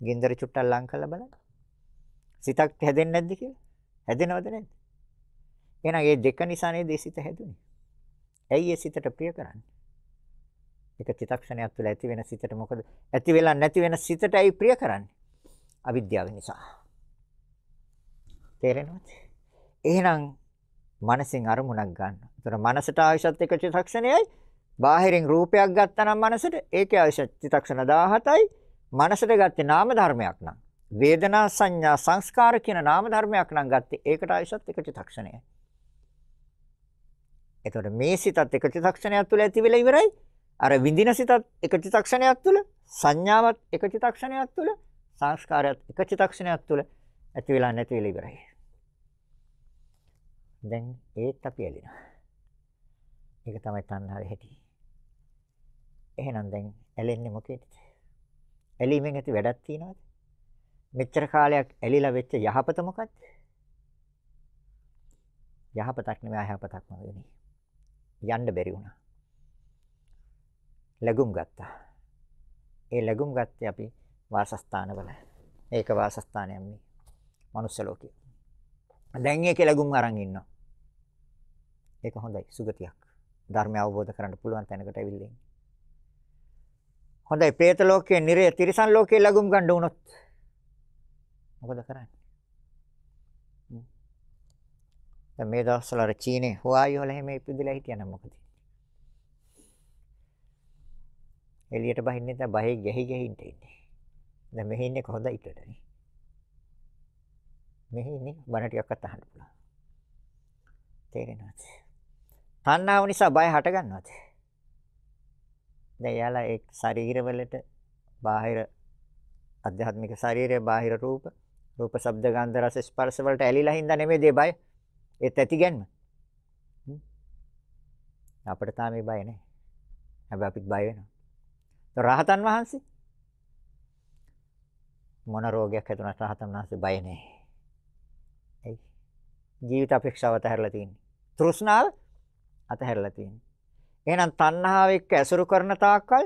ගින්දර චුට්ටක් ලං කරලා බලන්න. සිතක් හැදෙන්නේ නැද්ද කියලා? හැදෙනවද නැද්ද? එහෙනම් මේ දෙක නිසා නේද සිත හැදුනේ. ඇයි ඒ සිතට ප්‍රිය කරන්නේ? එක චිත්තක්ෂණයක් තුළ ඇති වෙන සිතට මොකද ඇති වෙලා නැති වෙන සිතට ඇයි ප්‍රිය කරන්නේ? අවිද්‍යාව නිසා. තේරෙනවද? එහෙනම් මනසින් අරමුණක් ගන්න. ඒතර මනසට ආයශත් එක චිත්තක්ෂණයයි බාහිරින් රූපයක් ගත්තා නම් මනසට ඒකේ ආයශ චිත්තක්ෂණ 17යි මනසට ගත්තේ නාම ධර්මයක් නම්. වේදනා සංඥා සංස්කාර කියන නාම ධර්මයක් නම් ගත්තේ ඒකට ආයශත් එක චිත්තක්ෂණයයි එතකොට මේ සිතත් එක චිත්තක්ෂණයක් තුළ ඇති වෙලා ඉවරයි. අර විඳින සිතත් එක චිත්තක්ෂණයක් තුළ සංඥාවත් එක චිත්තක්ෂණයක් තුළ සංස්කාරයත් එක චිත්තක්ෂණයක් තුළ ඇති වෙලා නැති වෙලා ඉවරයි. දැන් ඒත් අපි ඇලිනවා ඒක තමයි තණ්හාවේ හැටි එහෙනම් දැන් ඇලෙන්නේ මොකේද? ඇලීමෙන් ඇති වැඩක් තියනවද? මෙච්චර කාලයක් ඇලිලා වෙච්ච යහපත මොකක්ද? යහපතක් නෙමෙයි අයහපතක්ම වෙන්නේ. යන්න බැරි වුණා. ලැබුම් ගත්තා. ඒ ලැබුම් ගත්තේ අපි වාසස්ථානවල. ඒක වාසස්ථානයක් මේ. මනුස්ස ලෝකේ. දැන් ඒකේ ලැබුම් අරන් ඉන්නවා. ඒක හොඳයි සුගතියක්. ධර්මය අවබෝධ කරගන්න පුළුවන් තැනකට ඇවිල්ලා ඉන්නේ. හොඳයි പ്രേත ලෝකයේ නිරය තිරිසන් ලෝකයේ ලඟුම් ගන්න වුණොත් මොකද කරන්නේ? දැන් මේ දවස්වල අර චීනේ හුවායි වල එහෙම ඉපදිලා හිටියනම් මොකද? එළියට බහින්නේ නැත්නම් බහේ ගැහි ගැහි ඉන්නේ. දැන් මෙහි ඉන්නේ කොහොමද ඉතටනේ? මෙහි ඉන්නේ බණ ටිකක්වත් අහන්න පුළුවන්. තේරෙනවද? තණ්හාව නිසා බය හට ගන්නවද? දැන් යාලා ඒ ශරීරවලට බාහිර අධ්‍යාත්මික ශරීරයේ බාහිර රූප රූප ශබ්ද ගන්ධ රස ස්පර්ශ වලට ඇලිලා හින්දා නෙමෙයි දේ බය? ඒත් ඇති ගැන්ම. අපිට තාම මේ බය නැහැ. හැබැයි අපිත් බය වෙනවා. රහතන් වහන්සේ මොන රෝගයක් හැදුනත් රහතන් වහන්සේ බය නැහැ. ඒ ජීවිත අපේක්ෂාව අතහැරලා තියෙන්නේ. තෘෂ්ණාව අතහැරලා තියෙන්නේ එහෙනම් තණ්හාව එක්ක ඇසුරු කරන තාක්කල්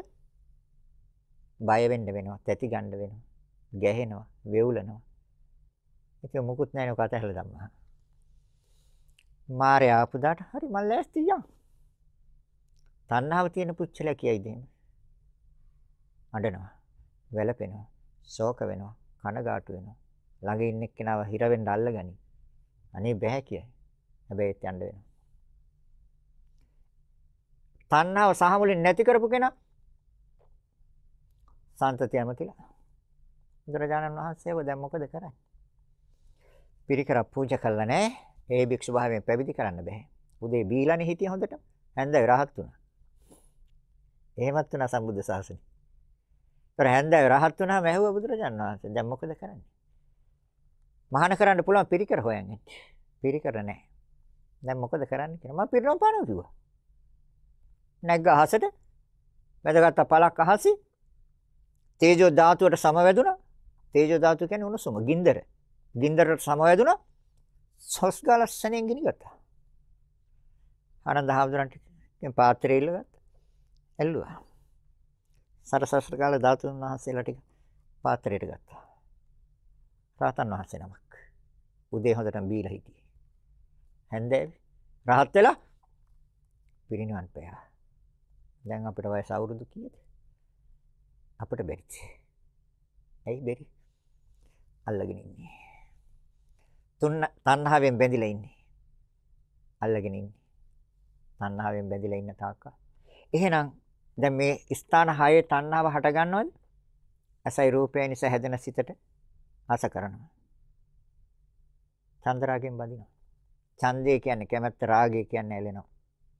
බය වෙන්න වෙනවා, තැති ගන්න වෙනවා, ගැහෙනවා, වෙවුලනවා. ඒක මුකුත් නැහැ නෝ කතා හැල ධම්මා. මාරය ආපු දාට හරි මම ලෑස්ති යන්. තණ්හාව තියෙන පුච්චල කියයිද එහෙම? අඬනවා, වැළපෙනවා, ශෝක වෙනවා, කනගාටු වෙනවා. ළඟ ඉන්න එක්කෙනාව හිර වෙන්න අල්ලගනි. අනේ බෑ කියයි. හැබැයි ඒත් යන්න වෙනවා. තණ්හාව සහ මුලින් නැති කරපු කෙනා සන්තතිය ඇමතිලා. බුදුරජාණන් වහන්සේව දැන් මොකද කරන්නේ? පිරිකර පූජා කළා නෑ. ඒ භික්ෂු භාවයෙන් පැවිදි කරන්න බෑ. උදේ බීලානේ හිටිය හොඳට. හැන්දෑවේ රහත් වුණා. එහෙමත් වුණා සම්බුද්ධ ශාසනය. ඒතර හැන්දෑවේ රහත් වුණාම ඇහුවා බුදුරජාණන් වහන්සේ දැන් මොකද කරන්නේ? මහාන කරන්න පුළුවන් පිරිකර හොයන්නේ. පිරිකර නෑ. දැන් මොකද කරන්නේ කියලා මම පිරිනොම් පානවා කිව්වා. නැග්ග අහසට වැදගත් පළක් අහසි. තේජෝ ධාතුවට සමවැදුණා තේජෝ ධාතුව කියන්නේ උණුසුම ගින්දර. ගින්දරට සමවැදුණා සොස් ගලස්සණයෙන් ගිනිගත්තා ආනන්ද හාමුදුරන්ට පාත්‍රය ඉල්ලගත්තා ඇල්ලුවා. සරසස්ත්‍ර කාල ධාතුන් වහන්සේලා ටික පාත්‍රයට ගත්තා. රාතන් වහන්සේ නමක්. උදේ හොඳටම බීලා හිටියේ. හැන්දෑවේ. රහත් වෙලා පිරිනිවන් පෑවා දැන් අපිට වයස අවුරුදු කීයද? අපිට බැරිද? ඇයි බැරි? අල්ලගෙන ඉන්නේ. තුන් තණ්හාවෙන් බැඳිලා ඉන්නේ. අල්ලගෙන ඉන්නේ. තණ්හාවෙන් බැඳිලා ඉන්න තාක්කා. එහෙනම් දැන් මේ ස්ථාන හයේ තණ්හාව හට ගන්නවද? ඇසයි රූපය නිසා හැදෙන සිතට ආස කරනවා. චන්ද්‍රාගෙන් බඳිනවා. ඡන්දය කියන්නේ කැමැත්ත රාගය කියන්නේ ඇලෙනවා.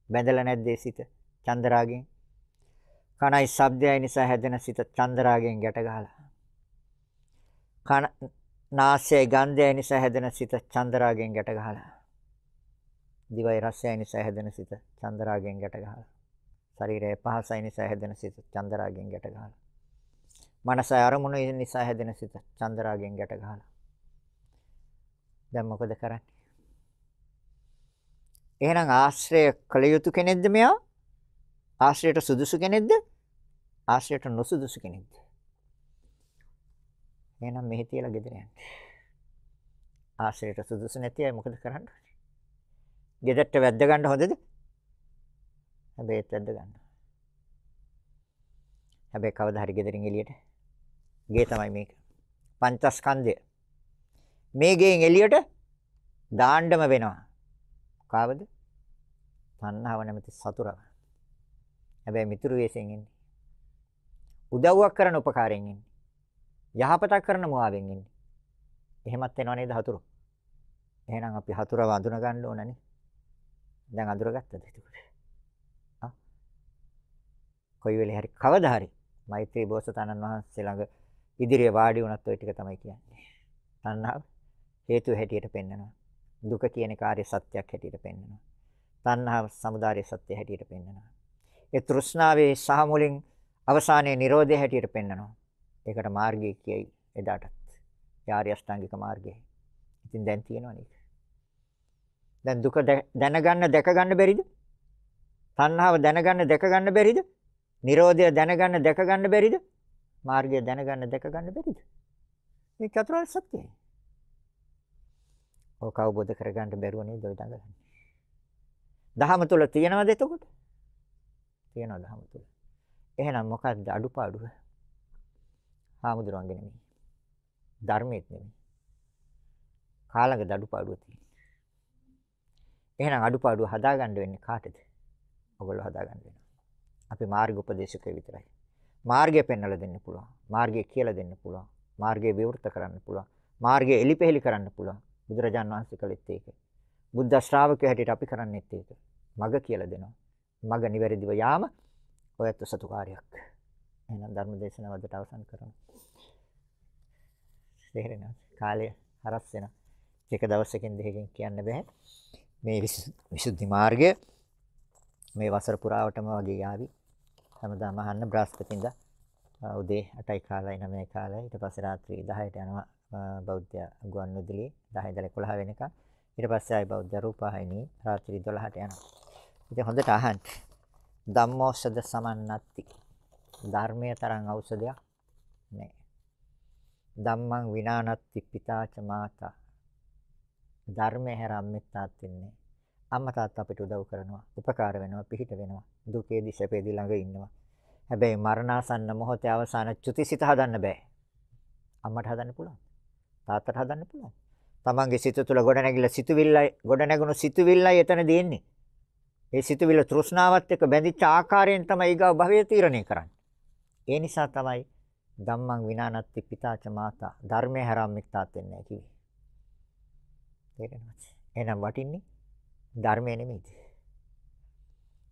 බැඳලා නැද්ද ඒ සිත? චන්ද්‍රාගෙන් කනයි ශබ්දයයි නිසා හැදෙන සිත චන්දරාගෙන් ගැට ගහලා. කන නාසයයි ගන්ධයයි නිසා හැදෙන සිත චන්දරාගෙන් ගැට ගහලා. දිවයි රසයයි නිසා හැදෙන සිත චන්දරාගෙන් ගැට ගහලා. ශරීරයේ පහසයි නිසා හැදෙන සිත චන්දරාගෙන් ගැට ගහලා. මනස අරමුණු නිසා හැදෙන සිත චන්දරාගෙන් ගැට ගහලා. දැන් මොකද කරන්නේ? එහෙනම් ආශ්‍රය කළ යුතු කෙනෙක්ද මෙයා? ආශ්‍රයට සුදුසු කෙනෙක්ද? ආශ්‍රයට නොසුදුසු කෙනෙක්ද? එහෙනම් මෙහි තියලා ගෙදර යන්න. ආශ්‍රයට සුදුසු නැති අය මොකද කරන්නේ? ගෙදරට වැද්ද ගන්න හොඳද? හැබැයි ඒත් වැද්ද ගන්න. හැබැයි කවදා හරි ගෙදරින් එළියට ගේ තමයි මේක. පංචස්කන්ධය. මේ ගෙන් එළියට දාන්නම වෙනවා. කාවද? තණ්හාව නැමැති සතුර. හැබැයි මිතුරු වෙසෙන් ඉන්නේ. උදව්වක් කරන උපකාරයෙන් ඉන්නේ. යහපතක් කරන මුවාවෙන් ඉන්නේ. එහෙමත් වෙනව නේද හතුරු? එහෙනම් අපි හතුරව අඳුන ගන්න ඕනනේ. දැන් අඳුරගත්තද එතකොට? ආ. කොයි වෙලේ හරි කවදා හරි මෛත්‍රී බෝසතාණන් වහන්සේ ළඟ ඉදිරියේ වාඩි වුණත් ওই ටික තමයි කියන්නේ. තණ්හාව හේතු හැටියට පෙන්වනවා. දුක කියන කාර්ය සත්‍යයක් හැටියට පෙන්වනවා. තණ්හාව සමුදාය සත්‍ය හැටියට පෙන්වනවා. ඒ තෘෂ්ණාවේ සහ මුලින් අවසානයේ Nirodha හැටියට පෙන්වනවා. ඒකට මාර්ගය කියයි එදාටත්. යාරි අෂ්ටාංගික මාර්ගය. ඉතින් දැන් තියෙනවනේ. දැන් දුක දැනගන්න දැක ගන්න බැරිද? තණ්හාව දැනගන්න දැක ගන්න බැරිද? Nirodha දැනගන්න දැක ගන්න බැරිද? මාර්ගය දැනගන්න දැක ගන්න බැරිද? මේ චතුරාර්ය සත්‍යයි. ඕක අවබෝධ කරගන්න බැරුව නේද ඔය දඟලන්නේ. දහම තුල තියෙනවද එතකොට? තියෙනවා දහම තුල. එහෙනම් මොකක්ද අඩුපාඩුව? හාමුදුරන්ගේ නෙමෙයි. ධර්මයේත් නෙමෙයි. කාලඟ අඩුපාඩුව තියෙන්නේ. එහෙනම් අඩුපාඩුව හදාගන්න වෙන්නේ කාටද? ඔයගොල්ලෝ හදාගන්න වෙනවා. අපි මාර්ග උපදේශකය විතරයි. මාර්ගය පෙන්වලා දෙන්න පුළුවන්. මාර්ගය කියලා දෙන්න පුළුවන්. මාර්ගය විවෘත කරන්න පුළුවන්. මාර්ගය එලිපෙහෙලි කරන්න පුළුවන්. බුදුරජාන් වහන්සේ කළෙත් ඒක. බුද්ධ ශ්‍රාවකයෝ හැටියට අපි කරන්නේත් ඒක. මග කියලා දෙනවා. මග නිවැරදිව යාම ඔයත් සතු කාර්යයක්. එහෙනම් ධර්ම දේශනාව අදට අවසන් කරමු. තේරෙනවද? කාලය හරස් වෙනවා. එක දවසකින් දෙකකින් කියන්න බෑ. මේ විසුද්ධි මාර්ගය මේ වසර පුරාවටම වගේ යාවි. හැමදාම අහන්න බ්‍රහස්පතින්දා උදේ 8යි කාලයි 9යි කාලයි ඊට පස්සේ රාත්‍රී 10ට යනවා බෞද්ධ ගුවන්විදුලියේ 10 ඉඳලා 11 වෙනකම් ඊට පස්සේ ආයි බෞද්ධ රූපවාහිනී රාත්‍රී 12ට යනවා. ඉතින් හොඳට අහන්න. ධම්මෝෂධ සමන්නත්ති. ධර්මයේ තරම් ඖෂධයක් නෑ. ධම්මං විනානත්ති පිතාච මාතා. ධර්මයේ හැර අම්මෙත්තාත් වෙන්නේ. අම්මා තාත්තා අපිට උදව් කරනවා, උපකාර වෙනවා, පිහිට වෙනවා. දුකේදී සැපේදී ළඟ ඉන්නවා. හැබැයි මරණාසන්න මොහොතේ අවසාන චුතිසිත හදන්න බෑ. අම්මට හදන්න පුළුවන්. තාත්තට හදන්න පුළුවන්. තමන්ගේ සිත තුළ ගොඩනැගිලා සිතුවිල්ලයි ගොඩනැගුණු සිතුවිල්ලයි එතන දෙන්නේ. ඒ සිතුවිල්ල තෘෂ්ණාවත් එක්ක බැඳිච්ච ආකාරයෙන් තමයි ඊගව භවය තීරණය කරන්නේ. ඒ නිසා තමයි ධම්මං විනානත්ති පිතාච මාතා ධර්මයේ හැරම්මික්තාත් වෙන්නේ කිව්වේ. තේරෙනවද? එහෙනම් වටින්නේ ධර්මය නෙමෙයිද?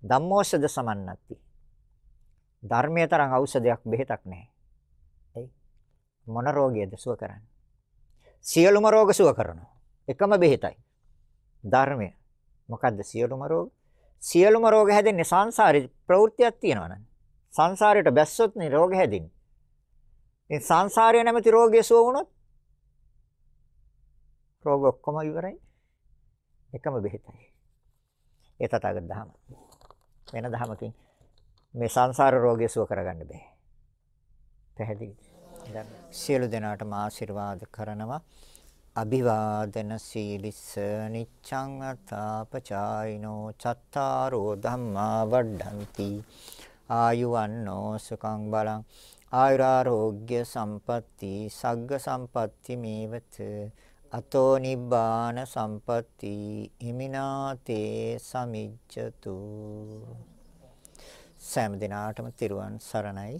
ධම්මෝෂද සමන්නත්ති. ධර්මයේ තරම් ඖෂධයක් බෙහෙතක් නැහැ. එයි මොන රෝගයද සුව කරන්නේ? සියලුම රෝග සුව කරනවා. එකම බෙහෙතයි. ධර්මය. මොකද්ද සියලුම රෝග? සියලුම රෝග හැදෙන්නේ සංසාරේ ප්‍රවෘත්තියක් තියෙනවා නම්. සංසාරයට බැස්සොත් නේ රෝග හැදෙන්නේ. ඉතින් සංසාරය නැමැති රෝගය සුව වුණොත් රෝග ඔක්කොම ඉවරයි. එකම බෙහෙතයි. ඒ තථාගත ධහම. වෙන ධහමකින් මේ සංසාර රෝගය සුව කරගන්න බෑ. පැහැදිලිද? දැන් සියලු දෙනාටම ආශිර්වාද කරනවා. අභිවාදන සීලිස්ස නිච්ඡං අතාපචායිනෝ චත්තාරෝ ධම්මා වඩ්ඩಂತಿ ආයුවන්නෝ සුඛං බලං ආයුරාෝග්‍ය සම්පatti සග්ග සම්පatti මේවත අතෝ නිබ්බාන සම්පatti හිමිනාතේ සමිජ්ජතු සෑම දිනාටම තිරුවන් සරණයි.